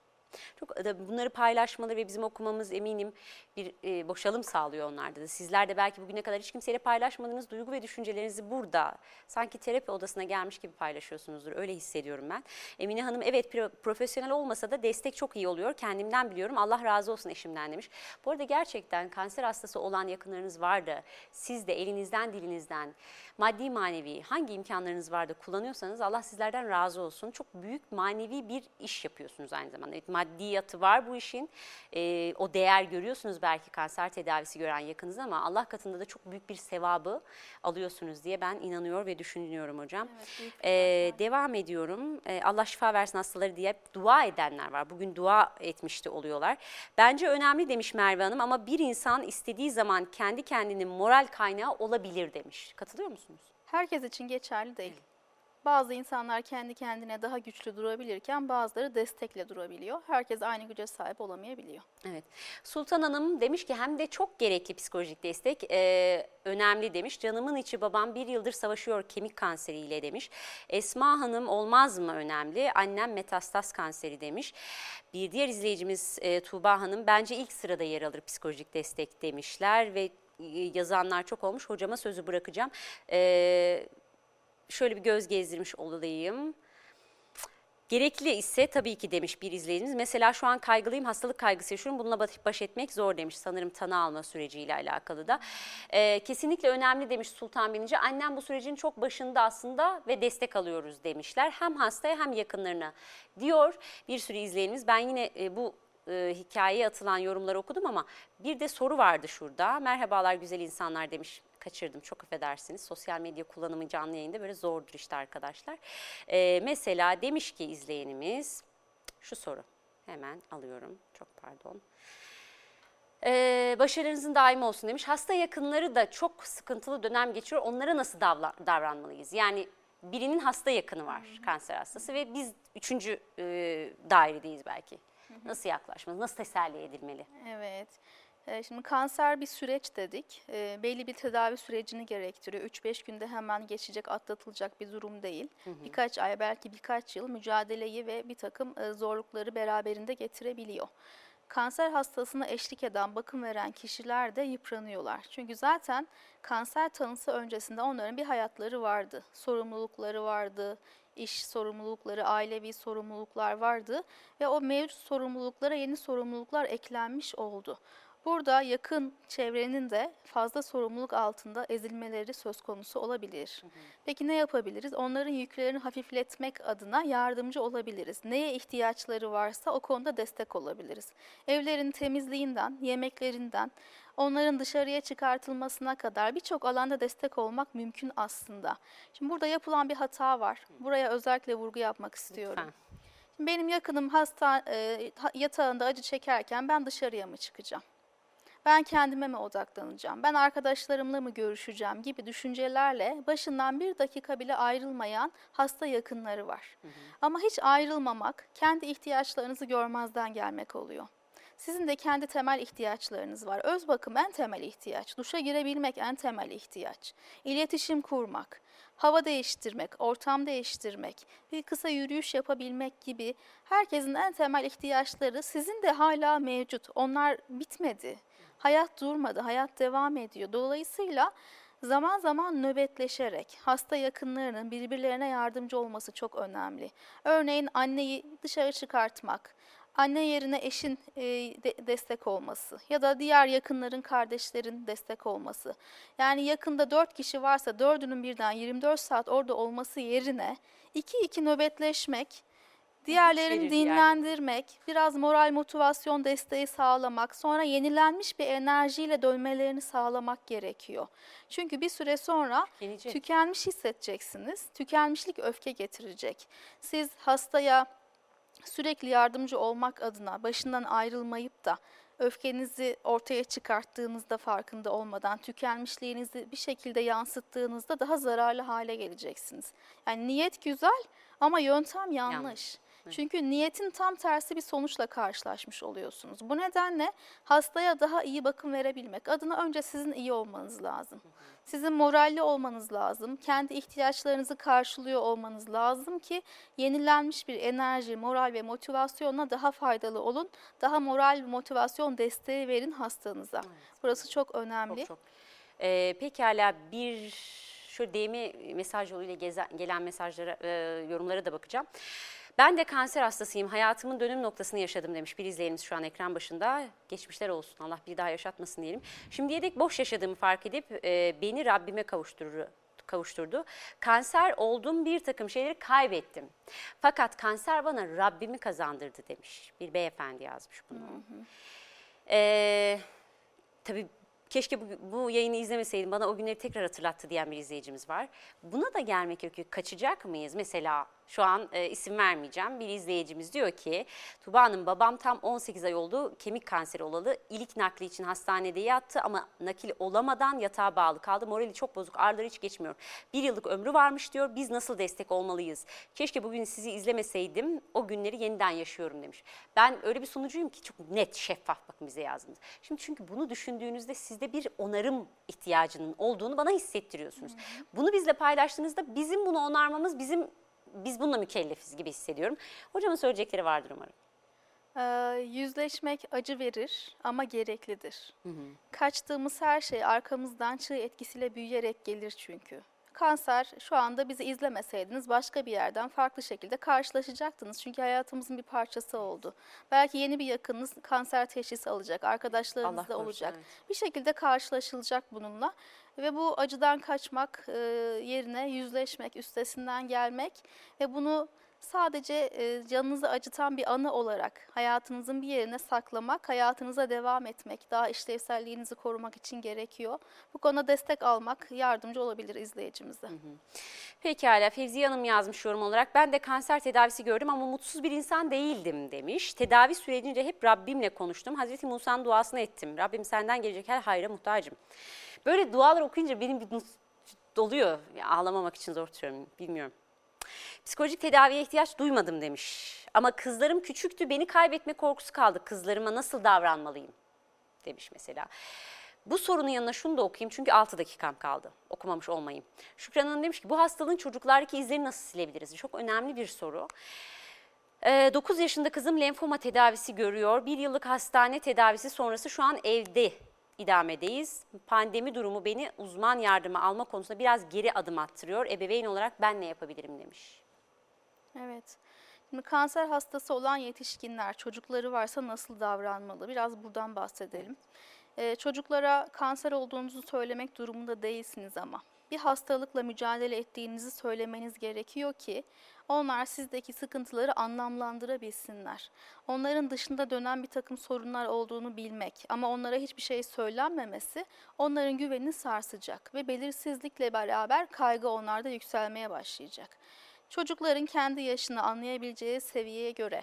Çok da bunları paylaşmaları ve bizim okumamız eminim bir e, boşalım sağlıyor onlarda da. Sizler de belki bugüne kadar hiç kimseyle paylaşmadığınız duygu ve düşüncelerinizi burada sanki terapi odasına gelmiş gibi paylaşıyorsunuzdur. Öyle hissediyorum ben. Emine Hanım evet pro- profesyonel olmasa da destek çok iyi oluyor. Kendimden biliyorum. Allah razı olsun eşimden demiş. Bu arada gerçekten kanser hastası olan yakınlarınız vardı. Siz de elinizden dilinizden maddi manevi hangi imkanlarınız vardı kullanıyorsanız Allah sizlerden razı olsun. Çok büyük manevi bir iş yapıyorsunuz aynı zamanda. Evet, maddiyatı var bu işin. Ee, o değer görüyorsunuz belki kanser tedavisi gören yakınız ama Allah katında da çok büyük bir sevabı alıyorsunuz diye ben inanıyor ve düşünüyorum hocam. Evet, Ee, devam ediyorum. Ee, Allah şifa versin hastaları diye dua edenler var. Bugün dua etmişti oluyorlar. Bence önemli demiş Merve Hanım ama bir insan istediği zaman kendi kendinin moral kaynağı olabilir demiş. Katılıyor musunuz? Herkes için geçerli değil. Bazı insanlar kendi kendine daha güçlü durabilirken bazıları destekle durabiliyor. Herkes aynı güce sahip olamayabiliyor. Evet. Sultan Hanım demiş ki hem de çok gerekli psikolojik destek e, önemli demiş. Canımın içi babam bir yıldır savaşıyor kemik kanseriyle demiş. Esma Hanım olmaz mı önemli? Annem metastaz kanseri demiş. Bir diğer izleyicimiz e, Tuğba Hanım bence ilk sırada yer alır psikolojik destek demişler ve yazanlar çok olmuş. Hocama sözü bırakacağım. E, şöyle bir göz gezdirmiş olayım. Gerekli ise tabii ki demiş bir izleyicimiz. Mesela şu an kaygılıyım, hastalık kaygısı yaşıyorum. Bununla baş- etmek zor demiş sanırım tanı alma süreciyle alakalı da. Ee, kesinlikle önemli demiş Sultan Bininci. Annem bu sürecin çok başında aslında ve destek alıyoruz demişler. Hem hastaya hem yakınlarına diyor bir sürü izleyenimiz. Ben yine e, bu e, hikayeye atılan yorumları okudum ama bir de soru vardı şurada. Merhabalar güzel insanlar demiş. Kaçırdım çok affedersiniz. Sosyal medya kullanımı canlı yayında böyle zordur işte arkadaşlar. E, mesela demiş ki izleyenimiz şu soru. Hemen alıyorum. Çok pardon. Ee, başarınızın daim olsun demiş. Hasta yakınları da çok sıkıntılı dönem geçiyor. Onlara nasıl davla- davranmalıyız? Yani birinin hasta yakını var kanser hastası ve biz üçüncü e, dairedeyiz belki. Nasıl yaklaşmalıyız? Nasıl teselli edilmeli? Evet. Ee, Şimdi kanser bir süreç dedik. Ee, Belli bir tedavi sürecini gerektiriyor. 3-5 günde hemen geçecek, atlatılacak bir durum değil. Birkaç ay, belki birkaç yıl mücadeleyi ve bir takım e, zorlukları beraberinde getirebiliyor. Kanser hastasına eşlik eden, bakım veren kişiler de yıpranıyorlar. Çünkü zaten kanser tanısı öncesinde onların bir hayatları vardı. Sorumlulukları vardı, iş sorumlulukları, ailevi sorumluluklar vardı ve o mevcut sorumluluklara yeni sorumluluklar eklenmiş oldu. Burada yakın çevrenin de fazla sorumluluk altında ezilmeleri söz konusu olabilir. Peki ne yapabiliriz? Onların yüklerini hafifletmek adına yardımcı olabiliriz. Neye ihtiyaçları varsa o konuda destek olabiliriz. Evlerin temizliğinden, yemeklerinden, onların dışarıya çıkartılmasına kadar birçok alanda destek olmak mümkün aslında. Şimdi burada yapılan bir hata var. Buraya özellikle vurgu yapmak istiyorum. Lütfen. Şimdi benim yakınım hasta e, yatağında acı çekerken ben dışarıya mı çıkacağım? Ben kendime mi odaklanacağım? Ben arkadaşlarımla mı görüşeceğim gibi düşüncelerle başından bir dakika bile ayrılmayan hasta yakınları var. Ama hiç ayrılmamak kendi ihtiyaçlarınızı görmezden gelmek oluyor. Sizin de kendi temel ihtiyaçlarınız var. Öz bakım en temel ihtiyaç. Duşa girebilmek en temel ihtiyaç. İletişim kurmak, hava değiştirmek, ortam değiştirmek, bir kısa yürüyüş yapabilmek gibi herkesin en temel ihtiyaçları sizin de hala mevcut. Onlar bitmedi. Hayat durmadı, hayat devam ediyor. Dolayısıyla zaman zaman nöbetleşerek hasta yakınlarının birbirlerine yardımcı olması çok önemli. Örneğin anneyi dışarı çıkartmak, anne yerine eşin e, de- destek olması ya da diğer yakınların, kardeşlerin destek olması. Yani yakında dört kişi varsa dördünün birden 24 saat orada olması yerine iki iki nöbetleşmek, diğerlerini dinlendirmek, biraz moral motivasyon desteği sağlamak, sonra yenilenmiş bir enerjiyle dönmelerini sağlamak gerekiyor. Çünkü bir süre sonra Yenice. tükenmiş hissedeceksiniz. Tükenmişlik öfke getirecek. Siz hastaya sürekli yardımcı olmak adına başından ayrılmayıp da öfkenizi ortaya çıkarttığınızda farkında olmadan tükenmişliğinizi bir şekilde yansıttığınızda daha zararlı hale geleceksiniz. Yani niyet güzel ama yöntem yanlış. Yanlış. Çünkü niyetin tam tersi bir sonuçla karşılaşmış oluyorsunuz. Bu nedenle hastaya daha iyi bakım verebilmek adına önce sizin iyi olmanız lazım. Sizin moralli olmanız lazım. Kendi ihtiyaçlarınızı karşılıyor olmanız lazım ki yenilenmiş bir enerji, moral ve motivasyonla daha faydalı olun. Daha moral ve motivasyon desteği verin hastanıza. Burası çok önemli. Çok çok. Ee, pekala bir şu DM mesaj yoluyla geze- gelen mesajlara, e, yorumlara da bakacağım. Ben de kanser hastasıyım. Hayatımın dönüm noktasını yaşadım demiş bir izleyenimiz şu an ekran başında. Geçmişler olsun. Allah bir daha yaşatmasın diyelim. Şimdiye dek boş yaşadığımı fark edip e, beni Rabbime kavuşturur kavuşturdu. Kanser olduğum bir takım şeyleri kaybettim. Fakat kanser bana Rabbimi kazandırdı demiş. Bir beyefendi yazmış bunu. Ee, tabii keşke bu, bu yayını izlemeseydim bana o günleri tekrar hatırlattı diyen bir izleyicimiz var. Buna da gelmek gerekiyor. Kaçacak mıyız? Mesela şu an e, isim vermeyeceğim. Bir izleyicimiz diyor ki Tuba Hanım babam tam 18 ay oldu kemik kanseri olalı. İlik nakli için hastanede yattı ama nakil olamadan yatağa bağlı kaldı. Morali çok bozuk ağrıları hiç geçmiyor. Bir yıllık ömrü varmış diyor. Biz nasıl destek olmalıyız? Keşke bugün sizi izlemeseydim. O günleri yeniden yaşıyorum demiş. Ben öyle bir sunucuyum ki çok net şeffaf bakın bize yazdınız. Şimdi çünkü bunu düşündüğünüzde sizde bir onarım ihtiyacının olduğunu bana hissettiriyorsunuz. Bunu bizle paylaştığınızda bizim bunu onarmamız bizim biz bununla mükellefiz gibi hissediyorum. Hocamın söyleyecekleri vardır umarım. Ee, yüzleşmek acı verir ama gereklidir. Kaçtığımız her şey arkamızdan çığ etkisiyle büyüyerek gelir çünkü. Kanser şu anda bizi izlemeseydiniz başka bir yerden farklı şekilde karşılaşacaktınız. Çünkü hayatımızın bir parçası oldu. Belki yeni bir yakınınız kanser teşhisi alacak, arkadaşlarınız da olacak. evet. Bir şekilde karşılaşılacak bununla. Ve bu acıdan kaçmak e, yerine yüzleşmek, üstesinden gelmek ve bunu sadece e, canınızı acıtan bir anı olarak hayatınızın bir yerine saklamak, hayatınıza devam etmek, daha işlevselliğinizi korumak için gerekiyor. Bu konuda destek almak yardımcı olabilir izleyicimize. Pekala Fevziye Hanım yazmış yorum olarak. Ben de kanser tedavisi gördüm ama mutsuz bir insan değildim demiş. Tedavi sürecince hep Rabbimle konuştum. Hazreti Musa'nın duasını ettim. Rabbim senden gelecek her hayra muhtacım. Böyle dualar okuyunca benim bir doluyor. Ya, ağlamamak için zor tutuyorum bilmiyorum. Psikolojik tedaviye ihtiyaç duymadım demiş. Ama kızlarım küçüktü beni kaybetme korkusu kaldı. Kızlarıma nasıl davranmalıyım demiş mesela. Bu sorunun yanına şunu da okuyayım çünkü 6 dakikam kaldı. Okumamış olmayayım. Şükran Hanım demiş ki bu hastalığın çocuklardaki izlerini nasıl silebiliriz? Çok önemli bir soru. 9 yaşında kızım lenfoma tedavisi görüyor. Bir yıllık hastane tedavisi sonrası şu an evde idamedeyiz. Pandemi durumu beni uzman yardımı alma konusunda biraz geri adım attırıyor. Ebeveyn olarak ben ne yapabilirim demiş. Evet. Şimdi kanser hastası olan yetişkinler, çocukları varsa nasıl davranmalı? Biraz buradan bahsedelim. Ee, çocuklara kanser olduğunuzu söylemek durumunda değilsiniz ama. Bir hastalıkla mücadele ettiğinizi söylemeniz gerekiyor ki Onlar sizdeki sıkıntıları anlamlandırabilsinler. Onların dışında dönen bir takım sorunlar olduğunu bilmek ama onlara hiçbir şey söylenmemesi onların güvenini sarsacak ve belirsizlikle beraber kaygı onlarda yükselmeye başlayacak. Çocukların kendi yaşını anlayabileceği seviyeye göre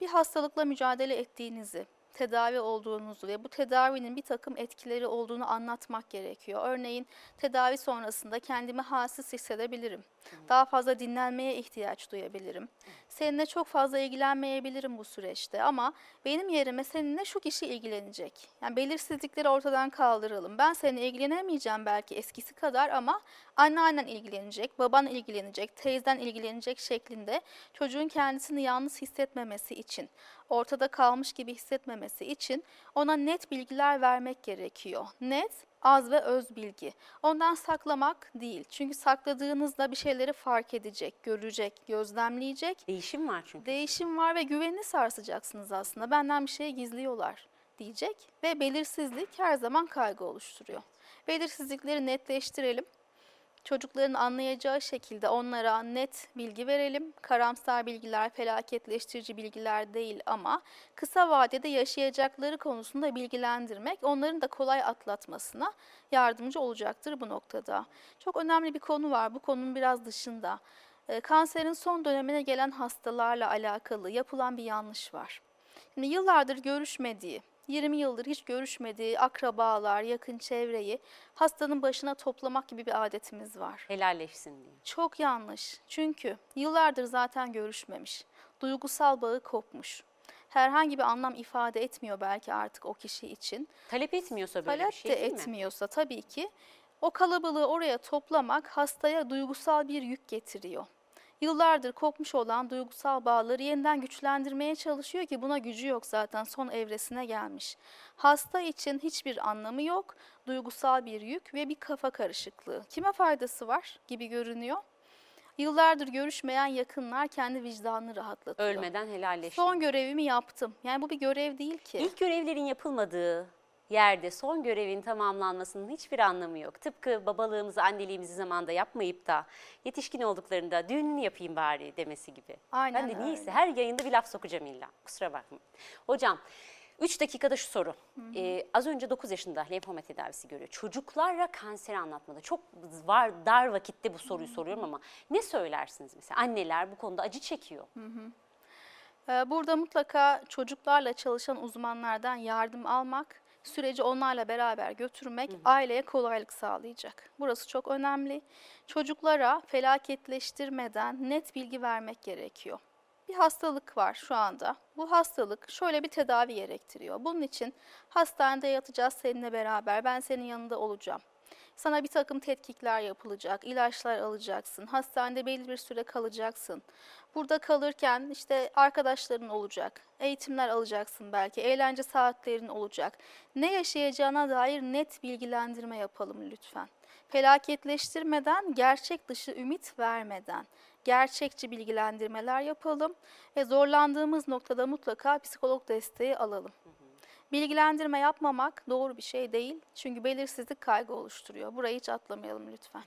bir hastalıkla mücadele ettiğinizi, tedavi olduğunuzu ve bu tedavinin bir takım etkileri olduğunu anlatmak gerekiyor. Örneğin tedavi sonrasında kendimi halsiz hissedebilirim. Daha fazla dinlenmeye ihtiyaç duyabilirim. Seninle çok fazla ilgilenmeyebilirim bu süreçte ama benim yerime seninle şu kişi ilgilenecek. Yani belirsizlikleri ortadan kaldıralım. Ben seninle ilgilenemeyeceğim belki eskisi kadar ama anneannen ilgilenecek, baban ilgilenecek, teyzen ilgilenecek şeklinde çocuğun kendisini yalnız hissetmemesi için, ortada kalmış gibi hissetmemesi için ona net bilgiler vermek gerekiyor. Net, az ve öz bilgi. Ondan saklamak değil. Çünkü sakladığınızda bir şeyleri fark edecek, görecek, gözlemleyecek. Değişim var çünkü. Değişim var ve güvenini sarsacaksınız aslında. Benden bir şey gizliyorlar diyecek ve belirsizlik her zaman kaygı oluşturuyor. Belirsizlikleri netleştirelim. Çocukların anlayacağı şekilde onlara net bilgi verelim. Karamsar bilgiler, felaketleştirici bilgiler değil ama kısa vadede yaşayacakları konusunda bilgilendirmek onların da kolay atlatmasına yardımcı olacaktır bu noktada. Çok önemli bir konu var. Bu konunun biraz dışında. Ee, Kanserin son dönemine gelen hastalarla alakalı yapılan bir yanlış var. Şimdi yıllardır görüşmediği, 20 yıldır hiç görüşmediği akrabalar, yakın çevreyi hastanın başına toplamak gibi bir adetimiz var. Helalleşsin diye. Çok yanlış. Çünkü yıllardır zaten görüşmemiş. Duygusal bağı kopmuş. Herhangi bir anlam ifade etmiyor belki artık o kişi için. Talep etmiyorsa böyle Talep bir şey de değil mi? etmiyorsa tabii ki o kalabalığı oraya toplamak hastaya duygusal bir yük getiriyor. Yıllardır kopmuş olan duygusal bağları yeniden güçlendirmeye çalışıyor ki buna gücü yok zaten son evresine gelmiş. Hasta için hiçbir anlamı yok, duygusal bir yük ve bir kafa karışıklığı. Kime faydası var gibi görünüyor? Yıllardır görüşmeyen yakınlar kendi vicdanını rahatlatıyor. Ölmeden helalleşsin. Son görevimi yaptım. Yani bu bir görev değil ki. İlk görevlerin yapılmadığı yerde son görevin tamamlanmasının hiçbir anlamı yok. Tıpkı babalığımızı, anneliğimizi zamanda yapmayıp da yetişkin olduklarında düğününü yapayım bari demesi gibi. Aynen ben de öyle. niyeyse her yayında bir laf sokacağım illa. Kusura bakmayın. Hocam 3 dakikada şu soru. Ee, az önce 9 yaşında lenfoma tedavisi görüyor. Çocuklarla kanseri anlatmada çok var dar vakitte bu soruyu soruyorum ama ne söylersiniz mesela? Anneler bu konuda acı çekiyor. Ee, Burada mutlaka çocuklarla çalışan uzmanlardan yardım almak, süreci onlarla beraber götürmek aileye kolaylık sağlayacak. Burası çok önemli. Çocuklara felaketleştirmeden net bilgi vermek gerekiyor. Bir hastalık var şu anda. Bu hastalık şöyle bir tedavi gerektiriyor. Bunun için hastanede yatacağız seninle beraber. Ben senin yanında olacağım. Sana bir takım tetkikler yapılacak, ilaçlar alacaksın, hastanede belli bir süre kalacaksın. Burada kalırken işte arkadaşların olacak, eğitimler alacaksın belki, eğlence saatlerin olacak. Ne yaşayacağına dair net bilgilendirme yapalım lütfen. Felaketleştirmeden, gerçek dışı ümit vermeden gerçekçi bilgilendirmeler yapalım ve zorlandığımız noktada mutlaka psikolog desteği alalım. Bilgilendirme yapmamak doğru bir şey değil. Çünkü belirsizlik kaygı oluşturuyor. Burayı hiç atlamayalım lütfen.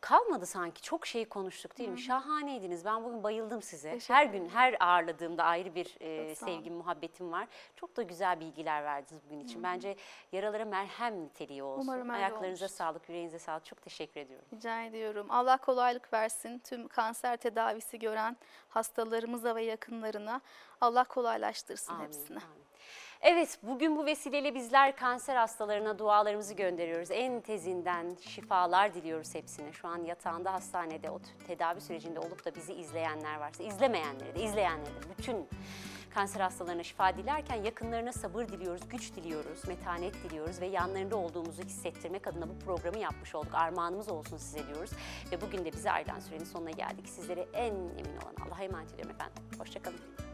Kalmadı sanki. Çok şey konuştuk değil mi? Şahaneydiniz. Ben bugün bayıldım size. Teşekkür Her gün, her ağırladığımda ayrı bir e, sevgim, muhabbetim var. Çok da güzel bilgiler verdiniz bugün için. Bence yaralara merhem niteliği olsun. Umarım Ayaklarınıza olmuştur. sağlık, yüreğinize sağlık. Çok teşekkür ediyorum. Rica ediyorum. Allah kolaylık versin tüm kanser tedavisi gören hastalarımıza ve yakınlarına. Allah kolaylaştırsın Amin, hepsine. amin. Evet, bugün bu vesileyle bizler kanser hastalarına dualarımızı gönderiyoruz. En tezinden şifalar diliyoruz hepsine. Şu an yatağında hastanede o tedavi sürecinde olup da bizi izleyenler varsa, izlemeyenlere de, izleyenlere de bütün kanser hastalarına şifa dilerken yakınlarına sabır diliyoruz, güç diliyoruz, metanet diliyoruz ve yanlarında olduğumuzu hissettirmek adına bu programı yapmış olduk. Armağanımız olsun size diyoruz. Ve bugün de bize ayrılan sürenin sonuna geldik. Sizlere en emin olan Allah'a emanet ediyorum efendim. Hoşçakalın.